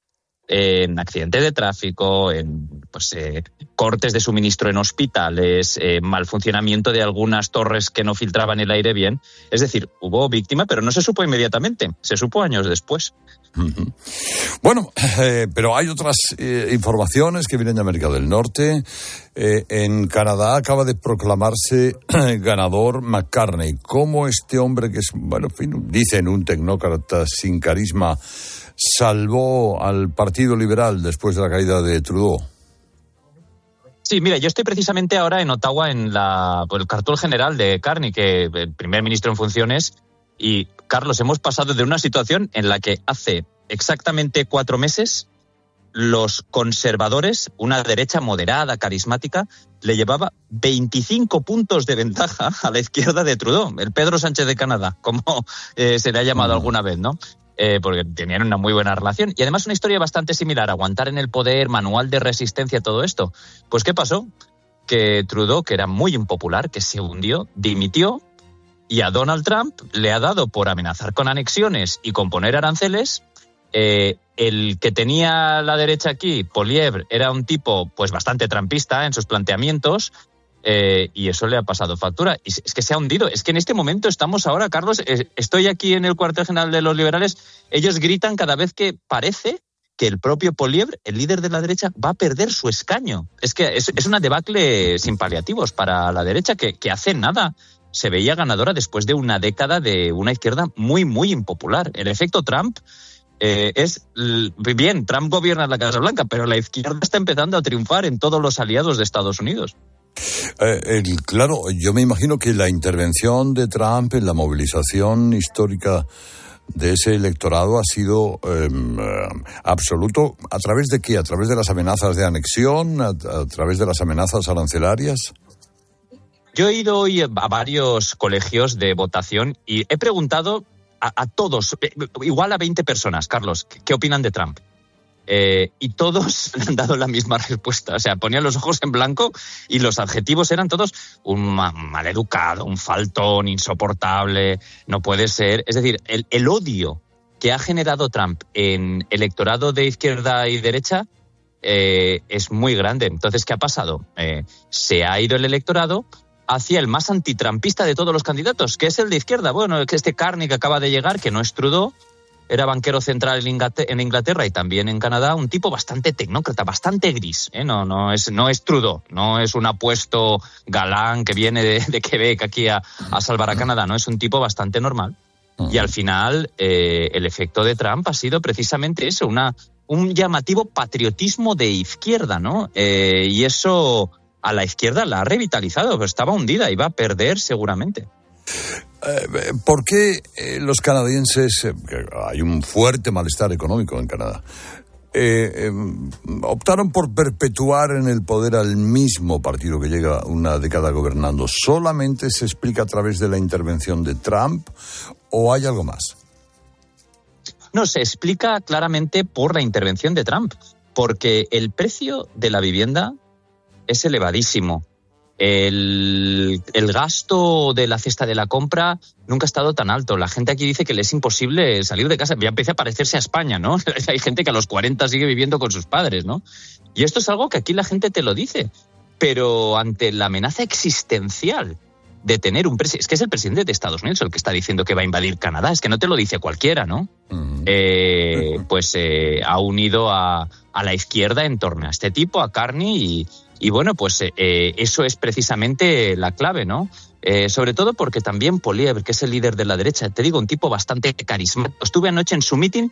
S45: en accidentes de tráfico, en pues, eh, cortes de suministro en hospitales, eh, mal funcionamiento de algunas torres que no filtraban el aire bien. Es decir, hubo víctima, pero no se supo inmediatamente, se supo años después.
S2: Bueno, *laughs* eh, pero hay otras eh, informaciones que vienen de América del Norte. Eh, en Canadá acaba de proclamarse *clears throat* ganador McCartney. ¿Cómo este hombre que es, bueno, dicen un tecnócrata sin carisma, salvó al Partido Liberal después de la caída de Trudeau?
S45: Sí, mira, yo estoy precisamente ahora en Ottawa en la, el cartel general de Carney, que el primer ministro en funciones. Y, Carlos, hemos pasado de una situación en la que hace exactamente cuatro meses los conservadores, una derecha moderada, carismática, le llevaba 25 puntos de ventaja a la izquierda de Trudeau, el Pedro Sánchez de Canadá, como eh, se le ha llamado alguna vez, ¿no? Eh, porque tenían una muy buena relación. Y además una historia bastante similar, aguantar en el poder, manual de resistencia, todo esto. Pues ¿qué pasó? Que Trudeau, que era muy impopular, que se hundió, dimitió y a Donald Trump le ha dado por amenazar con anexiones y con poner aranceles. eh, el que tenía la derecha aquí, Polievre, era un tipo pues bastante trampista en sus planteamientos eh, y eso le ha pasado factura. Y es que se ha hundido. Es que en este momento estamos ahora, Carlos, eh, estoy aquí en el cuartel general de los liberales, ellos gritan cada vez que parece que el propio Polievre, el líder de la derecha, va a perder su escaño. Es que es, una debacle sin paliativos para la derecha que hace nada se veía ganadora después de una década de una izquierda muy, muy impopular. El efecto Trump eh, es bien, Trump gobierna la Casa Blanca, pero la izquierda está empezando a triunfar en todos los aliados de Estados Unidos.
S2: Eh, claro, yo me imagino que la intervención de Trump en la movilización histórica de ese electorado ha sido eh, absoluto. ¿A través de qué? ¿A través de las amenazas de anexión? ¿A, a través de las amenazas arancelarias?
S45: Yo he ido hoy a varios colegios de votación y he preguntado a, todos, eh, igual a 20 personas, Carlos, ¿qué, opinan de Trump? Eh, y todos *laughs* han dado la misma respuesta. O sea, ponían los ojos en blanco y los adjetivos eran todos un ma- maleducado, un faltón, insoportable, no puede ser. Es decir, el, odio que ha generado Trump en electorado de izquierda y derecha eh, es muy grande. Entonces, ¿qué ha pasado? Se ha ido el electorado hacia el más antitrampista de todos los candidatos, que es el de izquierda. Bueno, que este Carney que acaba de llegar, que no es Trudeau, era banquero central en Inglaterra y también en Canadá, un tipo bastante tecnócrata, bastante gris. ¿eh? No, es, Trudeau, no es un apuesto galán que viene de, Quebec aquí a, salvar a Canadá, no, es un tipo bastante normal. Y al final, eh, el efecto de Trump ha sido precisamente eso, un llamativo patriotismo de izquierda, ¿no? Eh, y eso a la izquierda la ha revitalizado, pero estaba hundida y va a perder seguramente.
S2: Eh, ¿Por qué eh, los canadienses, eh, hay un fuerte malestar económico en Canadá, em, optaron por perpetuar en el poder al mismo partido que llega una década gobernando? ¿Solamente se explica a través de la intervención de Trump o hay algo más?
S45: No, se explica claramente por la intervención de Trump, porque el precio de la vivienda es elevadísimo el, gasto de la cesta de la compra nunca ha estado tan alto. La gente aquí dice que le es imposible salir de casa. Ya empieza a parecerse a España, ¿no? *laughs* Hay gente que a los 40 sigue viviendo con sus padres, ¿no? Y esto es algo que aquí la gente te lo dice. Pero ante la amenaza existencial de tener un presidente, es que es el presidente de Estados Unidos el que está diciendo que va a invadir Canadá, es que no te lo dice cualquiera, ¿no? Eh, pues eh, ha unido a, a, la izquierda en torno a este tipo, a Carney, y, y bueno, pues eh, eh, eso es precisamente la clave, ¿no? Eh, sobre todo porque también Poliev, que es el líder de la derecha, te digo, un tipo bastante carismático. Estuve anoche en su meeting.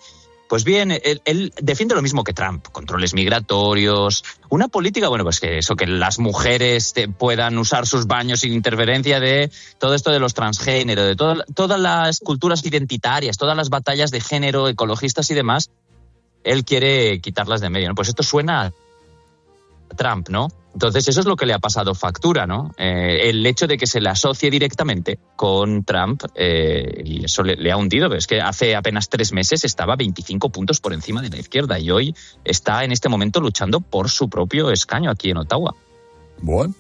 S45: Pues bien, él, defiende lo mismo que Trump, controles migratorios, una política, bueno, pues que eso, que las mujeres puedan usar sus baños sin interferencia de todo esto de los transgénero, de todas las culturas identitarias, todas las batallas de género, ecologistas y demás, él quiere quitarlas de medio, ¿no? Pues esto suena Trump, ¿no? Entonces eso es lo que le ha pasado factura, ¿no? Eh, el hecho de que se le asocie directamente con Trump eh, y eso le, ha hundido. es que hace apenas tres meses estaba 25 puntos por encima de la izquierda y hoy está en este momento luchando por su propio escaño aquí en Ottawa.
S2: Bueno,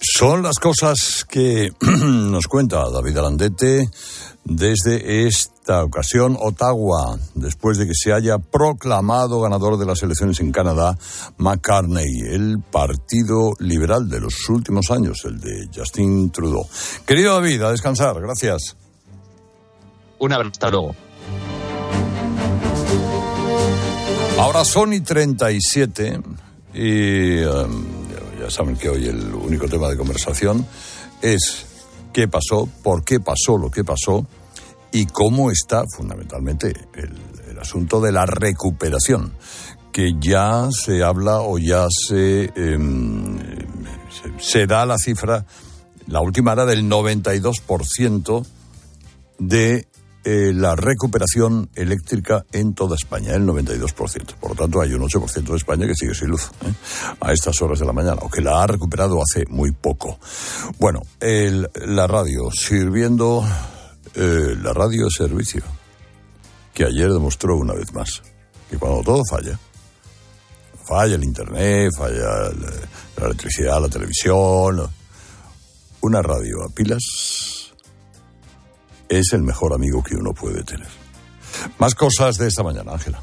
S2: son las cosas que *clears throat* nos cuenta David Arandete desde esta ocasión Ottawa, después de que se haya proclamado ganador de las elecciones en Canadá, McCartney, el partido liberal de los últimos años, el de Justin Trudeau. Querido David, a descansar, gracias.
S45: Un abrazo, hasta luego.
S2: Ahora son y 37 y um, saben que hoy el único tema de conversación es qué pasó, por qué pasó lo que pasó y cómo está fundamentalmente el, asunto de la recuperación, que ya se habla o ya em, se, se, da la cifra, la última era del 92% de eh, la recuperación eléctrica en toda España, el 92%. Por lo tanto, hay un 8% de España que sigue sin luz ¿eh? a estas horas de la mañana, o que la ha recuperado hace muy poco. Bueno, la radio sirviendo eh, la radio servicio, que ayer demostró una vez más que cuando todo falla, falla el Internet, falla la electricidad, la televisión, una radio a pilas es el mejor amigo que uno puede tener. Más cosas de esta mañana, Ángela.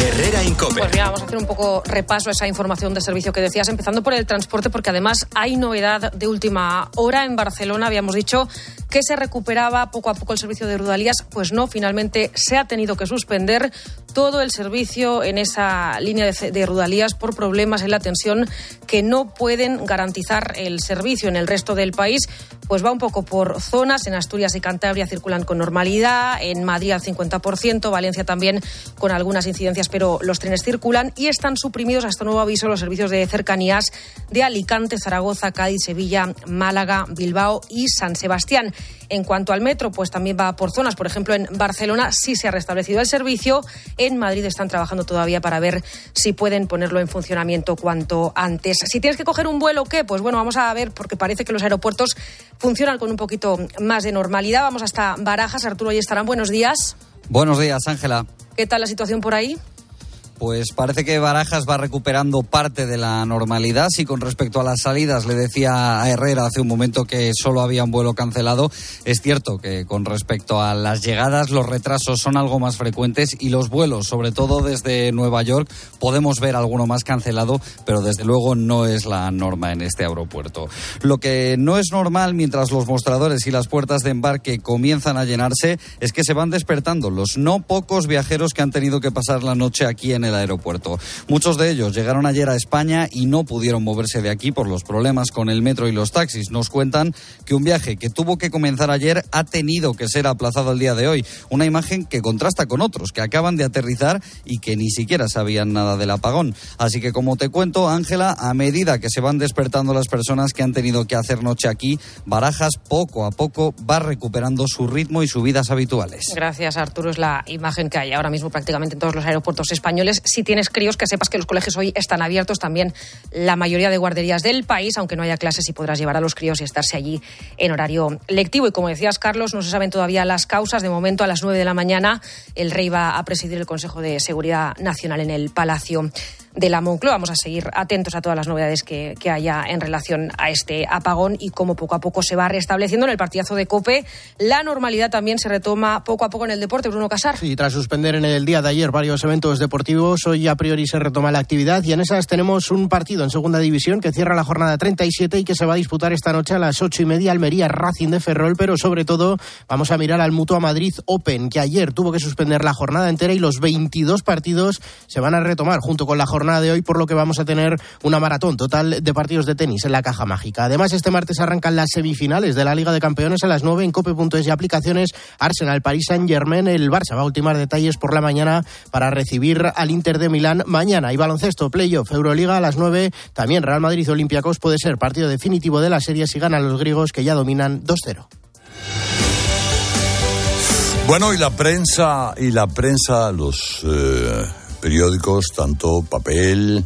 S9: Herrera Incope. Pues mira, vamos a hacer un poco repaso a esa información de servicio que decías, empezando por el transporte, porque además hay novedad de última hora en Barcelona. Habíamos dicho que se recuperaba poco a poco el servicio de Rudalías, pues no, finalmente se ha tenido que suspender todo el servicio en esa línea de, de Rudalías por problemas en la tensión que no pueden garantizar el servicio en el resto del país pues va un poco por zonas. En Asturias y Cantabria circulan con normalidad, en Madrid al 50%, Valencia también con algunas incidencias, pero los trenes circulan y están suprimidos hasta nuevo aviso los servicios de cercanías de Alicante, Zaragoza, Cádiz, Sevilla, Málaga, Bilbao y San Sebastián. En cuanto al metro, pues también va por zonas. Por ejemplo, en Barcelona sí se ha restablecido el servicio. En Madrid están trabajando todavía para ver si pueden ponerlo en funcionamiento cuanto antes. Si tienes que coger un vuelo, ¿qué? Pues bueno, vamos a ver, porque parece que los aeropuertos funcionan con un poquito más de normalidad. Vamos hasta Barajas. Arturo y estarán. Buenos días.
S46: Buenos días, Ángela.
S9: ¿Qué tal la situación por ahí?
S46: Pues parece que Barajas va recuperando parte de la normalidad. Si con respecto a las salidas le decía a Herrera hace un momento que solo había un vuelo cancelado, es cierto que con respecto a las llegadas los retrasos son algo más frecuentes y los vuelos, sobre todo desde Nueva York, podemos ver alguno más cancelado, pero desde luego no es la norma en este aeropuerto. Lo que no es normal mientras los mostradores y las puertas de embarque comienzan a llenarse es que se van despertando los no pocos viajeros que han tenido que pasar la noche aquí en el aeropuerto. Muchos de ellos llegaron ayer a España y no pudieron moverse de aquí por los problemas con el metro y los taxis. Nos cuentan que un viaje que tuvo que comenzar ayer ha tenido que ser aplazado el día de hoy. Una imagen que contrasta con otros que acaban de aterrizar y que ni siquiera sabían nada del apagón. Así que como te cuento, Ángela, a medida que se van despertando las personas que han tenido que hacer noche aquí, Barajas poco a poco va recuperando su ritmo y sus vidas habituales.
S9: Gracias, Arturo. Es la imagen que hay ahora mismo prácticamente en todos los aeropuertos españoles. Si tienes críos, que sepas que los colegios hoy están abiertos también la mayoría de guarderías del país, aunque no haya clases y podrás llevar a los críos y estarse allí en horario lectivo. Y como decías, Carlos, no se saben todavía las causas. De momento, a las nueve de la mañana, el rey va a presidir el Consejo de Seguridad Nacional en el Palacio de la Moncloa. Vamos a seguir atentos a todas las novedades que, haya en relación a este apagón y cómo poco a poco se va restableciendo en el partidazo de COPE. La normalidad también se retoma poco a poco en el deporte. Bruno Casar.
S11: Sí, tras suspender en el día de ayer varios eventos deportivos, hoy a priori se retoma la actividad y en esas tenemos un partido en segunda división que cierra la jornada 37 y que se va a disputar esta noche a las ocho y media Almería Racing de Ferrol, pero sobre todo vamos a mirar al Mutua Madrid Open, que ayer tuvo que suspender la jornada entera y los 22 partidos se van a retomar junto con la jornada de hoy, por lo que vamos a tener una maratón total de partidos de tenis en la caja mágica. Además, este martes arrancan las semifinales de la Liga de Campeones a las 9 en cope.es y aplicaciones Arsenal, París Saint Germain. El Barça va a ultimar detalles por la mañana para recibir al Inter de Milán mañana. Y baloncesto, playoff, Euroliga a las 9. También Real Madrid Olympiacos puede ser partido definitivo de la serie si ganan los griegos que ya dominan 2-0.
S2: Bueno, y la prensa, y la prensa, los eh, periódicos, tanto papel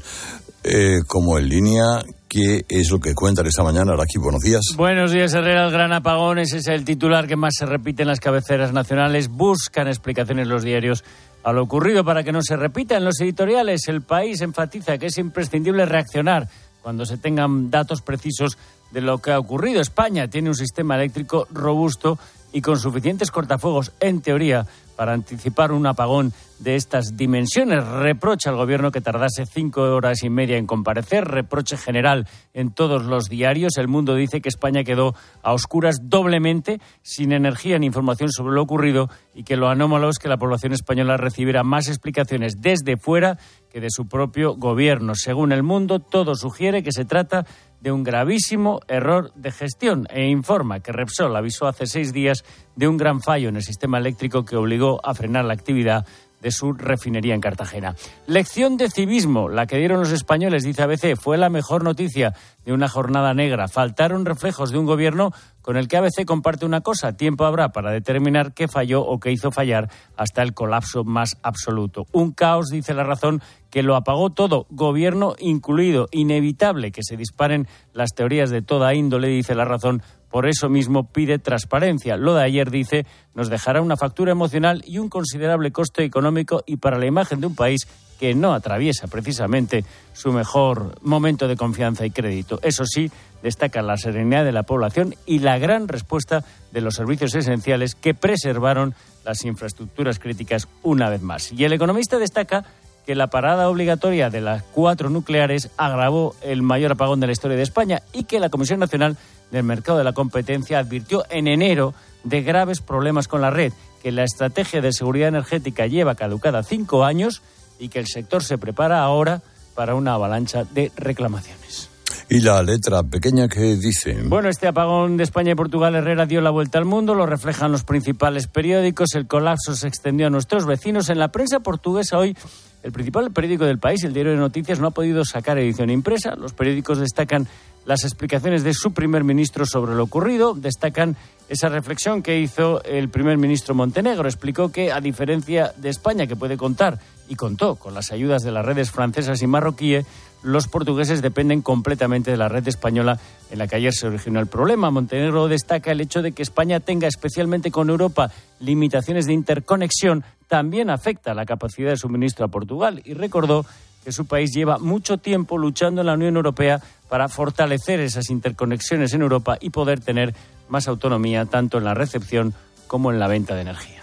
S2: eh, como en línea. ¿Qué es lo que cuentan esta mañana, Araki? Buenos días.
S47: Buenos días, Herrera. El gran apagón, ese es el titular que más se repite en las cabeceras nacionales. Buscan explicaciones los diarios a lo ocurrido para que no se repita. En los editoriales, el país enfatiza que es imprescindible reaccionar cuando se tengan datos precisos de lo que ha ocurrido. España tiene un sistema eléctrico robusto y con suficientes cortafuegos, en teoría, para anticipar un apagón de estas dimensiones. Reprocha al gobierno que tardase cinco horas y media en comparecer. Reproche general en todos los diarios. El mundo dice que España quedó a oscuras doblemente, sin energía ni información sobre lo ocurrido y que lo anómalo es que la población española recibiera más explicaciones desde fuera que de su propio gobierno. Según el mundo, todo sugiere que se trata de un gravísimo error de gestión e informa que Repsol avisó hace seis días de un gran fallo en el sistema eléctrico que obligó a frenar la actividad de su refinería en Cartagena. Lección de civismo, la que dieron los españoles, dice ABC, fue la mejor noticia de una jornada negra. Faltaron reflejos de un gobierno con el que ABC comparte una cosa. Tiempo habrá para determinar qué falló o qué hizo fallar hasta el colapso más absoluto. Un caos, dice la razón, que lo apagó todo, gobierno incluido. Inevitable que se disparen las teorías de toda índole, dice la razón, por eso mismo pide transparencia. Lo de ayer, dice, nos dejará una factura emocional y un considerable coste económico y para la imagen de un país que no atraviesa precisamente su mejor momento de confianza y crédito. Eso sí, destaca la serenidad de la población y la gran respuesta de los servicios esenciales que preservaron las infraestructuras críticas una vez más. Y el economista destaca que la parada obligatoria de las cuatro nucleares agravó el mayor apagón de la historia de España y que la Comisión Nacional del Mercado de la Competencia advirtió en enero de graves problemas con la red, que la estrategia de seguridad energética lleva caducada cinco años y que el sector se prepara ahora para una avalancha de reclamaciones.
S2: ¿Y la letra pequeña que dice?
S47: Bueno, este apagón de España y Portugal Herrera dio la vuelta al mundo, lo reflejan los principales periódicos, el colapso se extendió a nuestros vecinos. En la prensa portuguesa hoy, el principal periódico del país, el Diario de Noticias, no ha podido sacar edición impresa. Los periódicos destacan las explicaciones de su primer ministro sobre lo ocurrido, destacan esa reflexión que hizo el primer ministro Montenegro. Explicó que, a diferencia de España, que puede contar y contó con las ayudas de las redes francesas y marroquíes, los portugueses dependen completamente de la red española en la que ayer se originó el problema. Montenegro destaca el hecho de que España tenga, especialmente con Europa, limitaciones de interconexión, también afecta la capacidad de suministro a Portugal y recordó que su país lleva mucho tiempo luchando en la Unión Europea para fortalecer esas interconexiones en Europa y poder tener más autonomía tanto en la recepción como en la venta de energía.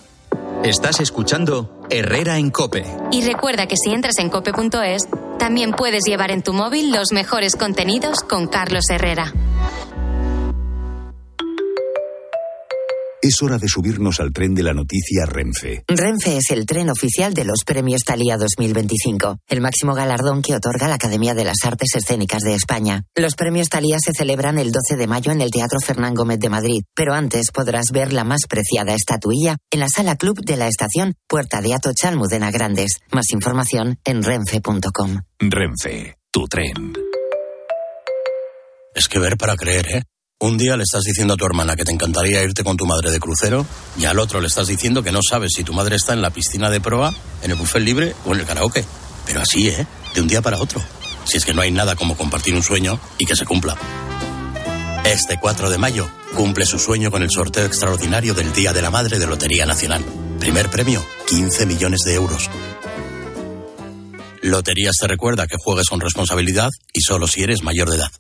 S8: Estás escuchando Herrera en Cope.
S1: Y recuerda que si entras en cope.es, también puedes llevar en tu móvil los mejores contenidos con Carlos Herrera.
S48: Es hora de subirnos al tren de la noticia Renfe.
S49: Renfe es el tren oficial de los Premios Talía 2025, el máximo galardón que otorga la Academia de las Artes Escénicas de España. Los Premios Talía se celebran el 12 de mayo en el Teatro Fernán Gómez de Madrid, pero antes podrás ver la más preciada estatuilla en la Sala Club de la estación Puerta de Atocha Almudena Grandes. Más información en renfe.com.
S48: Renfe, tu tren.
S50: Es que ver para creer, ¿eh? Un día le estás diciendo a tu hermana que te encantaría irte con tu madre de crucero y al otro le estás diciendo que no sabes si tu madre está en la piscina de proa, en el buffet libre o en el karaoke. Pero así, ¿eh? De un día para otro. Si es que no hay nada como compartir un sueño y que se cumpla. Este 4 de mayo cumple su sueño con el sorteo extraordinario del Día de la Madre de Lotería Nacional. Primer premio, 15 millones de euros. Loterías te recuerda que juegues con responsabilidad y solo si eres mayor de edad.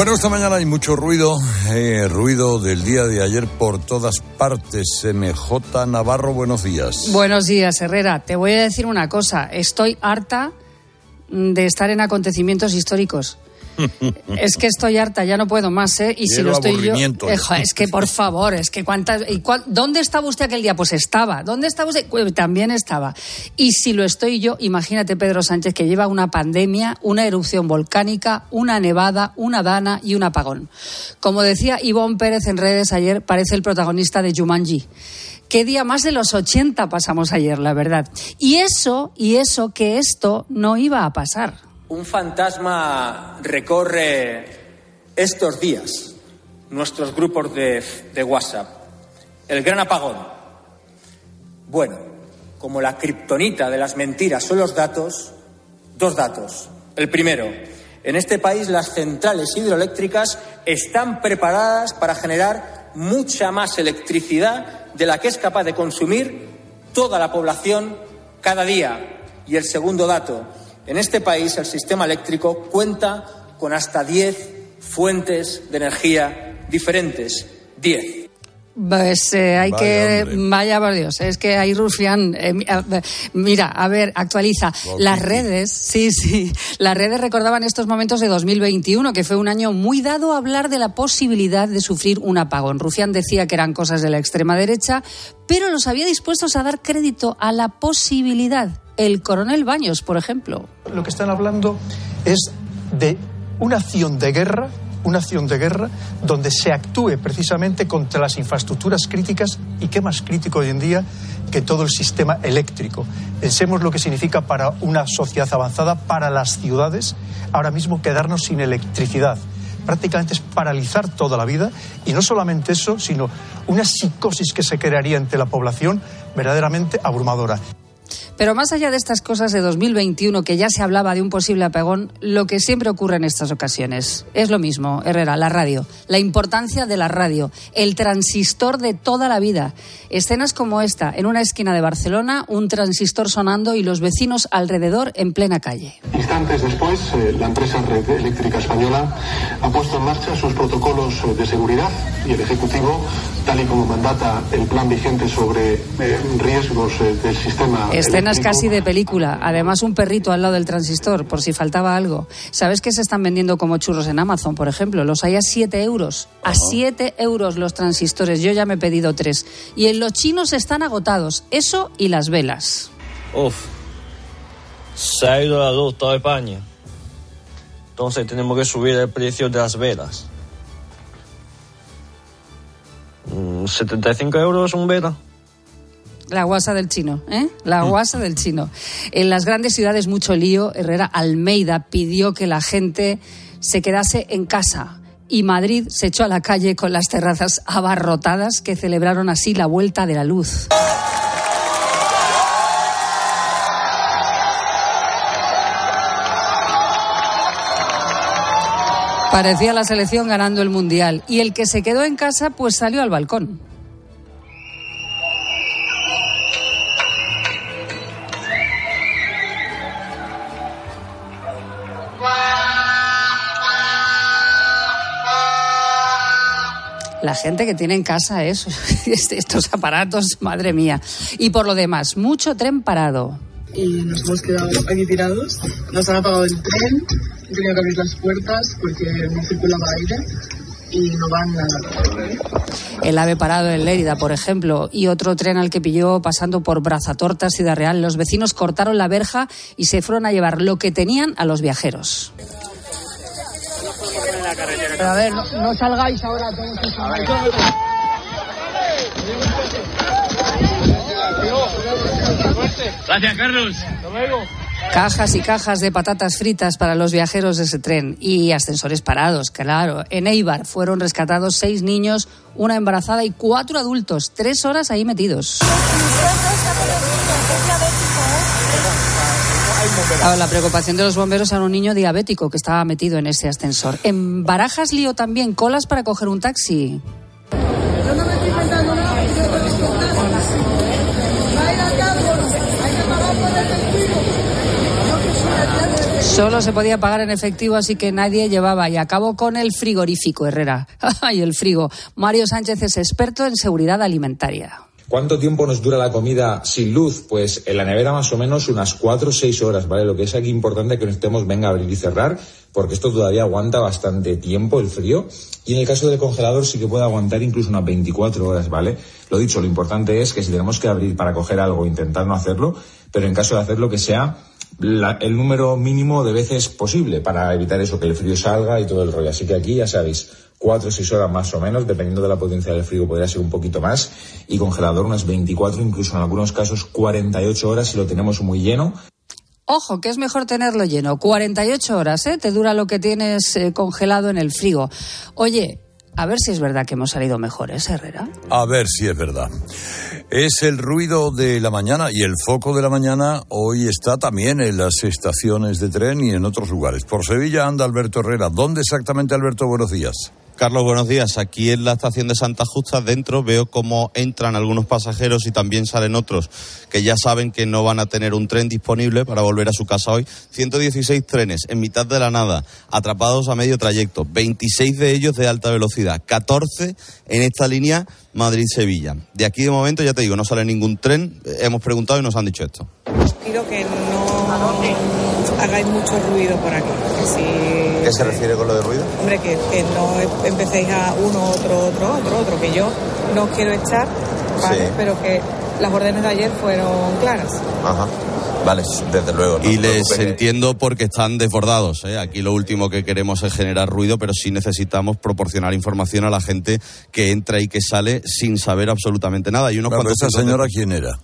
S51: Bueno, esta mañana hay mucho ruido, eh, ruido del día de ayer por todas partes. MJ Navarro, buenos días.
S52: Buenos días, Herrera. Te voy a decir una cosa. Estoy harta de estar en acontecimientos históricos. *laughs* Es que estoy harta, ya no puedo más, ¿eh? Y si lo estoy yo. Eh, es que por *laughs* favor, es que cuántas. Y ¿Dónde estaba usted aquel día? Pues estaba. ¿Dónde estaba usted? Pues también estaba. Y si lo estoy yo, imagínate Pedro Sánchez que lleva una pandemia, una erupción volcánica, una nevada, una dana y un apagón. Como decía Ivonne Pérez en redes ayer, parece el protagonista de Jumanji. Qué día más de los 80 pasamos ayer, la verdad. Y eso, y eso, que esto no iba a pasar
S53: un fantasma recorre estos días nuestros grupos de, WhatsApp. El gran apagón. Bueno, como la kriptonita de las mentiras son los datos, dos datos. El primero, en este país las centrales hidroeléctricas están preparadas para generar mucha más electricidad de la que es capaz de consumir toda la población cada día. Y el segundo dato, en este país el sistema eléctrico cuenta con hasta 10 fuentes de energía diferentes. 10.
S52: Pues eh, hay que. Vaya por Dios, es que hay rufián. Eh, mira, a ver, actualiza. las redes, sí, sí. Las redes recordaban estos momentos de 2021, que fue un año muy dado a hablar de la posibilidad de sufrir un apagón. Rufián decía que eran cosas de la extrema derecha, pero los había dispuestos a dar crédito a la posibilidad el coronel Baños, por ejemplo.
S54: Lo que están hablando es de una acción de guerra una acción de guerra donde se actúe precisamente contra las infraestructuras críticas y qué más crítico hoy en día que todo el sistema eléctrico. Pensemos lo que significa para una sociedad avanzada, para las ciudades, ahora mismo quedarnos sin electricidad. Prácticamente es paralizar toda la vida y no solamente eso, sino una psicosis que se crearía entre la población verdaderamente abrumadora.
S52: Pero más allá de estas cosas de 2021, que ya se hablaba de un posible apagón, lo que siempre ocurre en estas ocasiones es lo mismo, Herrera, la radio, la importancia de la radio, el transistor de toda la vida. Escenas como esta, en una esquina de Barcelona, un transistor sonando y los vecinos alrededor en plena calle.
S55: Instantes después, eh, la empresa Red Eléctrica Española ha puesto en marcha sus protocolos eh, de seguridad y el Ejecutivo, tal y como mandata el plan vigente sobre eh, riesgos del sistema
S52: casi de película. Además, un perrito al lado del transistor, por si faltaba algo. ¿Sabes que se están vendiendo como churros en Amazon, por ejemplo? Los hay a 7 euros. A 7 euros los transistores. Yo ya me he pedido tres. Y en los chinos están agotados. Eso y las velas.
S56: Uf. Se ha ido la luz toda España. Entonces tenemos que subir el precio de las velas. 75 mm, euros un vela.
S52: La guasa del chino, ¿eh? La mm. guasa del chino. En las grandes ciudades mucho lío. Herrera Almeida pidió que la gente se quedase en casa y Madrid se echó a la calle con las terrazas abarrotadas que celebraron así la vuelta de la luz. Parecía la selección ganando el Mundial y el que se quedó en casa pues salió al balcón. La gente que tiene en casa eso, *laughs* estos aparatos, madre mía. Y por lo demás, mucho tren parado.
S57: Y nos hemos quedado aquí tirados. Nos han apagado el tren, he tenido que abrir las puertas porque no circulaba aire y no van nada.
S52: El ave parado en Lérida, por ejemplo, y otro tren al que pilló pasando por Brazatorta, Ciudad Real. Los vecinos cortaron la verja y se fueron a llevar lo que tenían a los viajeros.
S57: Pero a ver, no, salgáis ahora todos
S47: Gracias, Carlos.
S52: Cajas y cajas de patatas fritas para los viajeros de ese tren y ascensores parados, claro. En Eibar fueron rescatados seis niños, una embarazada y cuatro adultos, tres horas ahí metidos. La preocupación de los bomberos era un niño diabético que estaba metido en ese ascensor. En Barajas lío también colas para coger un taxi. Solo se podía pagar en efectivo, así que nadie llevaba. Y acabó con el frigorífico, Herrera. *laughs* Ay, el frigo. Mario Sánchez es experto en seguridad alimentaria.
S58: ¿Cuánto tiempo nos dura la comida sin luz? Pues en la nevera más o menos unas cuatro o seis horas, ¿vale? Lo que es aquí importante que no estemos, venga a abrir y cerrar, porque esto todavía aguanta bastante tiempo el frío. Y en el caso del congelador sí que puede aguantar incluso unas 24 horas, ¿vale? Lo dicho, lo importante es que si tenemos que abrir para coger algo, intentar no hacerlo, pero en caso de hacerlo que sea el número mínimo de veces posible para evitar eso, que el frío salga y todo el rollo. Así que aquí ya sabéis, cuatro o seis horas más o menos, dependiendo de la potencia del frío, podría ser un poquito más, y congelador unas 24, incluso en algunos casos 48 horas si lo tenemos muy lleno.
S52: Ojo, que es mejor tenerlo lleno. 48 horas, ¿eh? Te dura lo que tienes eh, congelado en el frigo. Oye, a ver si es verdad que hemos salido mejores, Herrera.
S51: A ver si es verdad. Es el ruido de la mañana y el foco de la mañana hoy está también en las estaciones de tren y en otros lugares. Por Sevilla anda Alberto Herrera. ¿Dónde exactamente, Alberto? Buenos días.
S59: Carlos, buenos días. Aquí en la estación de Santa Justa, dentro, veo cómo entran algunos pasajeros y también salen otros que ya saben que no van a tener un tren disponible para volver a su casa hoy. 116 trenes en mitad de la nada, atrapados a medio trayecto, 26 de ellos de alta velocidad, 14 en esta línea Madrid-Sevilla. De aquí de momento, ya te digo, no sale ningún tren. Hemos preguntado y nos han dicho esto.
S60: Pido que no hagáis mucho ruido por aquí.
S59: ¿Qué se refiere con lo de ruido?
S60: Hombre, que, no empecéis a uno, otro, otro, otro, otro, que yo no os quiero echar, pero que las órdenes de ayer fueron claras.
S59: Ajá. Vale, desde luego. y les entiendo porque están desbordados. ¿eh? Aquí lo último que queremos es generar ruido, pero sí necesitamos proporcionar información a la gente que entra y que sale sin saber absolutamente nada. Y unos
S51: ¿Esa señora quién era?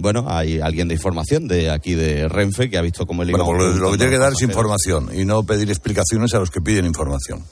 S59: Bueno, hay alguien de información de aquí de Renfe que ha visto cómo el
S51: Bueno, pues lo, que tiene que dar es información y no pedir explicaciones a los que piden información.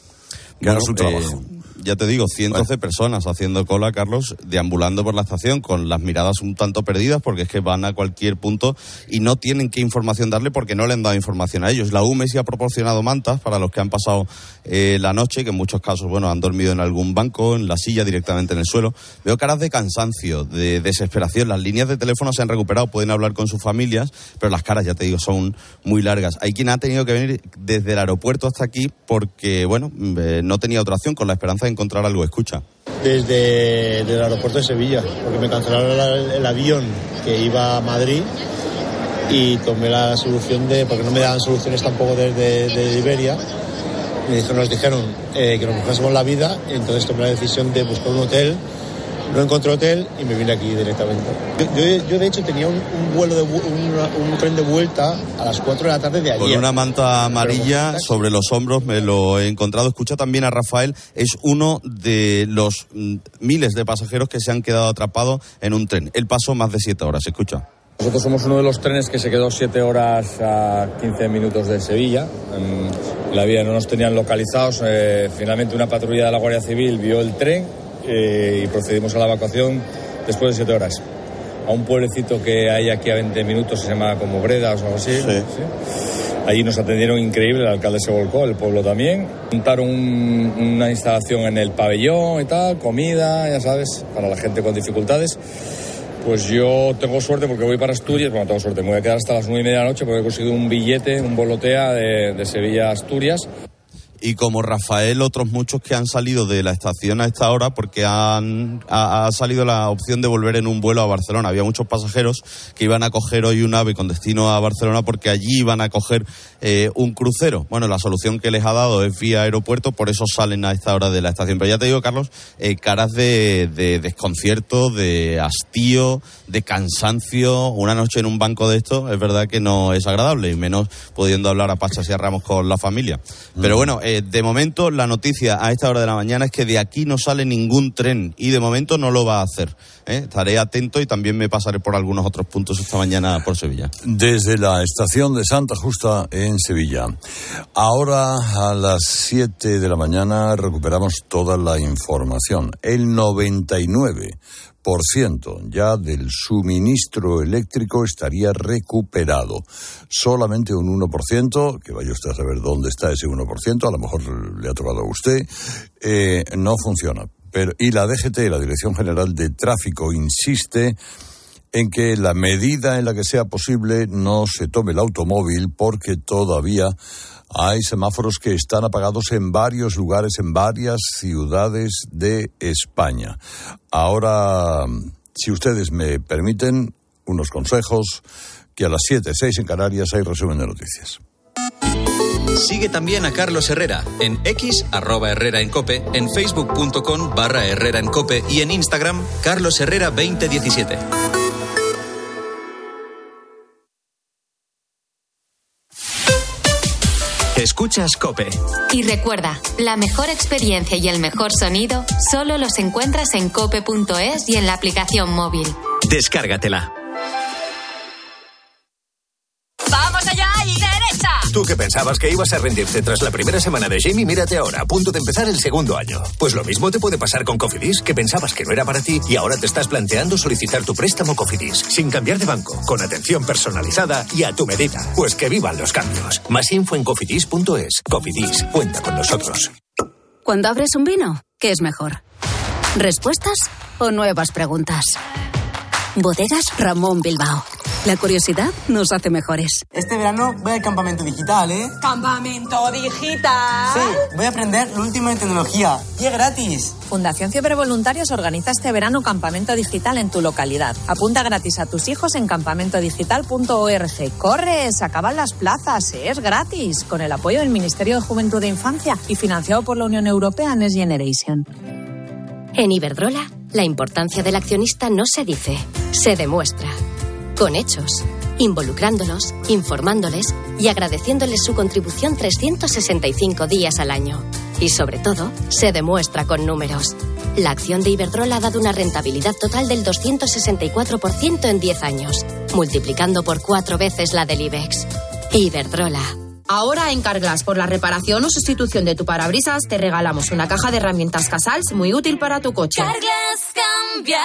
S51: Que su trabajo.
S59: Eh, ya te digo, cientos de personas haciendo cola, Carlos, deambulando por la estación con las miradas un tanto perdidas porque es que van a cualquier punto y no tienen qué información darle porque no le han dado información a ellos. La UME sí ha proporcionado mantas para los que han pasado eh, la noche, que en muchos casos, bueno, han dormido en algún banco, en la silla, directamente en el suelo. Veo caras de cansancio, de desesperación. Las líneas de teléfono se han recuperado, pueden hablar con sus familias, pero las caras, ya te digo, son muy largas. Hay quien ha tenido que venir desde el aeropuerto hasta aquí porque, bueno, eh, no tenía otra opción con la esperanza encontrar algo. Escucha.
S61: Desde, el aeropuerto de Sevilla, porque me cancelaron el, avión que iba a Madrid y tomé la solución de, porque no me daban soluciones tampoco desde de Iberia, nos dijeron eh, que nos buscásemos la vida, entonces tomé la decisión de buscar un hotel no encontré hotel y me vine aquí directamente. Yo, de hecho tenía un, vuelo de un tren de vuelta a las 4 de la tarde de ayer.
S59: Con una manta amarilla sobre los hombros me lo he encontrado. Escucha también a Rafael, es uno de los mm, miles de pasajeros que se han quedado atrapados en un tren. El paso más de 7 horas, escucha.
S62: Nosotros somos uno de los trenes que se quedó 7 horas a 15 minutos de Sevilla. En la vía no nos tenían localizados. Eh, finalmente una patrulla de la Guardia Civil vio el tren eh, y procedimos a la evacuación después de siete horas. A un pueblecito que hay aquí a 20 minutos, se llama como Breda o algo así. Allí nos atendieron increíble, el alcalde se volcó, el pueblo también. Montaron una instalación en el pabellón y tal, comida, ya sabes, para la gente con dificultades. Pues yo tengo suerte porque voy para Asturias, bueno, tengo suerte, me voy a quedar hasta las nueve y media de la noche porque he conseguido un billete, un volotea de, de Sevilla a Asturias
S59: y como Rafael, otros muchos que han salido de la estación a esta hora porque han, ha, salido la opción de volver en un vuelo a Barcelona. Había muchos pasajeros que iban a coger hoy un ave con destino a Barcelona porque allí iban a coger eh, un crucero. Bueno, la solución que les ha dado es vía aeropuerto, por eso salen a esta hora de la estación. Pero ya te digo, Carlos, eh, caras de, de desconcierto, de hastío, de cansancio. Una noche en un banco de esto es verdad que no es agradable, y menos pudiendo hablar a Pachas y a Ramos con la familia. Pero mm. bueno, eh, de momento la noticia a esta hora de la mañana es que de aquí no sale ningún tren y de momento no lo va a hacer. ¿eh? Estaré atento y también me pasaré por algunos otros puntos esta mañana por Sevilla.
S2: Desde la estación de Santa Justa en Sevilla. Ahora a las 7 de la mañana recuperamos toda la información. El 99 ya del suministro eléctrico estaría recuperado. Solamente un 1%, que vaya usted a saber dónde está ese 1%, a lo mejor le ha tocado a usted, eh, no funciona. Pero, y la DGT, la Dirección General de Tráfico, insiste en que la medida en la que sea posible no se tome el automóvil porque todavía hay semáforos que están apagados en varios lugares, en varias ciudades de España. Ahora, si ustedes me permiten, unos consejos, que a las 7, 6 en Canarias hay resumen de noticias.
S8: Sigue también a Carlos Herrera en X, arroba Herrera en Cope, en facebook.com barra Herrera en Cope y en Instagram, Carlos Herrera 2017. Escuchas Cope.
S1: Y recuerda, la mejor experiencia y el mejor sonido solo los encuentras en cope.es y en la aplicación móvil.
S8: Descárgatela.
S58: Tú que pensabas que ibas a rendirte tras la primera semana de Jamie, mírate ahora, a punto de empezar el segundo año. Pues lo mismo te puede pasar con Cofidis, que pensabas que no era para ti y ahora te estás planteando solicitar tu préstamo Cofidis, sin cambiar de banco, con atención personalizada y a tu medida. Pues que vivan los cambios. Más info en cofidis.es. Cofidis, cuenta con nosotros.
S63: Cuando abres un vino, ¿qué es mejor? ¿Respuestas o nuevas preguntas? Bodegas Ramón Bilbao la curiosidad nos hace mejores.
S64: Este verano voy al campamento digital, ¿eh?
S65: ¿Campamento digital?
S64: Sí, voy a aprender lo último en tecnología. Y es gratis.
S65: Fundación Fiebre Voluntarios organiza este verano campamento digital en tu localidad. Apunta gratis a tus hijos en campamentodigital.org. ¡Corre! Se acaban las plazas. Es gratis. Con el apoyo del Ministerio de Juventud e Infancia y financiado por la Unión Europea Next Generation.
S53: En Iberdrola, la importancia del accionista no se dice, se demuestra con hechos, involucrándolos, informándoles y agradeciéndoles su contribución 365 días al año. Y sobre todo, se demuestra con números. La acción de Iberdrola ha dado una rentabilidad total del 264% en 10 años, multiplicando por cuatro veces la del IBEX. Iberdrola.
S66: Ahora en Carglass, por la reparación o sustitución de tu parabrisas, te regalamos una caja de herramientas Casals muy útil para tu coche.
S67: Carglass cambia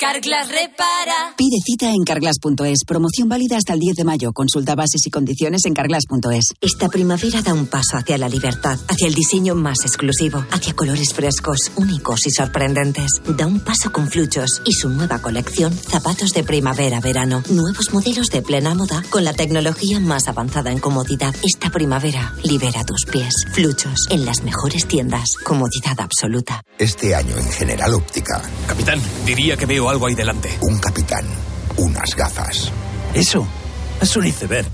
S67: Carglass repara.
S68: Pide cita en carglass.es. Promoción válida hasta el 10 de mayo. Consulta bases y condiciones en carglass.es.
S69: Esta primavera da un paso hacia la libertad, hacia el diseño más exclusivo, hacia colores frescos, únicos y sorprendentes. Da un paso con Fluchos y su nueva colección Zapatos de primavera-verano. Nuevos modelos de plena moda con la tecnología más avanzada en comodidad. Esta primavera libera tus pies. Fluchos en las mejores tiendas. Comodidad absoluta.
S70: Este año en General Óptica.
S71: Capitán, diría que veo algo ahí delante.
S70: Un capitán, unas gafas.
S71: Eso es un iceberg.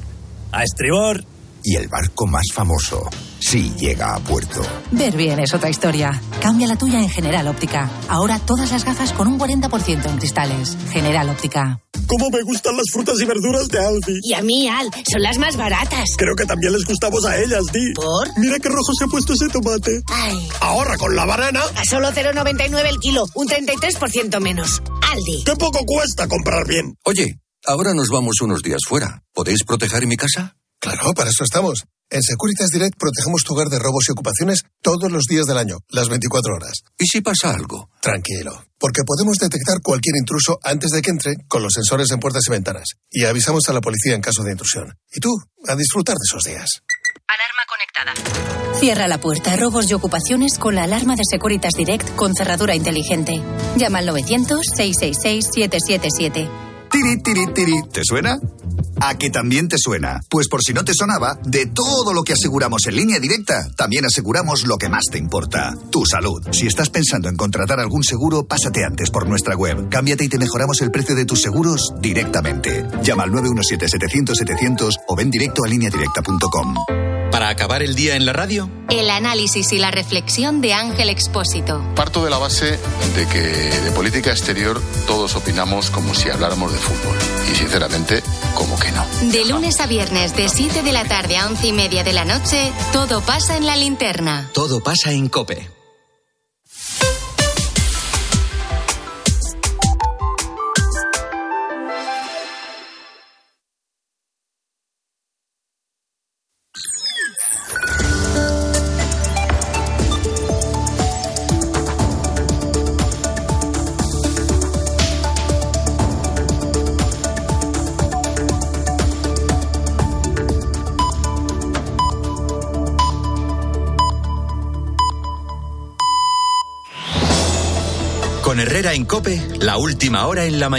S71: A estribor.
S70: Y el barco más famoso, si llega a puerto.
S72: Ver bien es otra historia. Cambia la tuya en General Óptica. Ahora todas las gafas con un 40% en cristales. General Óptica.
S38: ¿Cómo me gustan las frutas y verduras de Aldi?
S73: Y a mí, Al, son las más baratas.
S38: Creo que también les gustamos a ellas, Di.
S73: ¿Por?
S38: Mira qué rojo se ha puesto ese tomate.
S73: Ay.
S38: Ahorra con la banana.
S73: A solo 0,99 el kilo, un 33% menos. Aldi.
S38: Qué poco cuesta comprar bien.
S70: Oye, ahora nos vamos unos días fuera. ¿Podéis proteger mi casa?
S74: Claro, para eso estamos. En Securitas Direct protegemos tu hogar de robos y ocupaciones todos los días del año, las 24 horas.
S75: ¿Y si pasa algo?
S74: Tranquilo, porque podemos detectar cualquier intruso antes de que entre con los sensores en puertas y ventanas. Y avisamos a la policía en caso de intrusión. Y tú, a disfrutar de esos días.
S76: Alarma conectada.
S77: Cierra la puerta a robos y ocupaciones con la alarma de Securitas Direct con cerradura inteligente. Llama al 900-666-777.
S70: Tiri, tiri, tiri. ¿Te suena? A que también te suena. Pues por si no te sonaba, de todo lo que aseguramos en línea directa, también aseguramos lo que más te importa, tu salud. Si estás pensando en contratar algún seguro, pásate antes por nuestra web. Cámbiate y te mejoramos el precio de tus seguros directamente. Llama al 917-700-700 o ven directo a lineadirecta.com.
S8: Para acabar el día en la radio,
S1: El análisis y la reflexión de Ángel Expósito.
S78: Parto de la base de que de política exterior todos opinamos como si habláramos de fútbol. Y sinceramente, como que no.
S1: De lunes a viernes, de 7 de la tarde a 11 y media de la noche, todo pasa en la linterna.
S8: todo pasa en Cope. En Cope, la última hora en la mañana.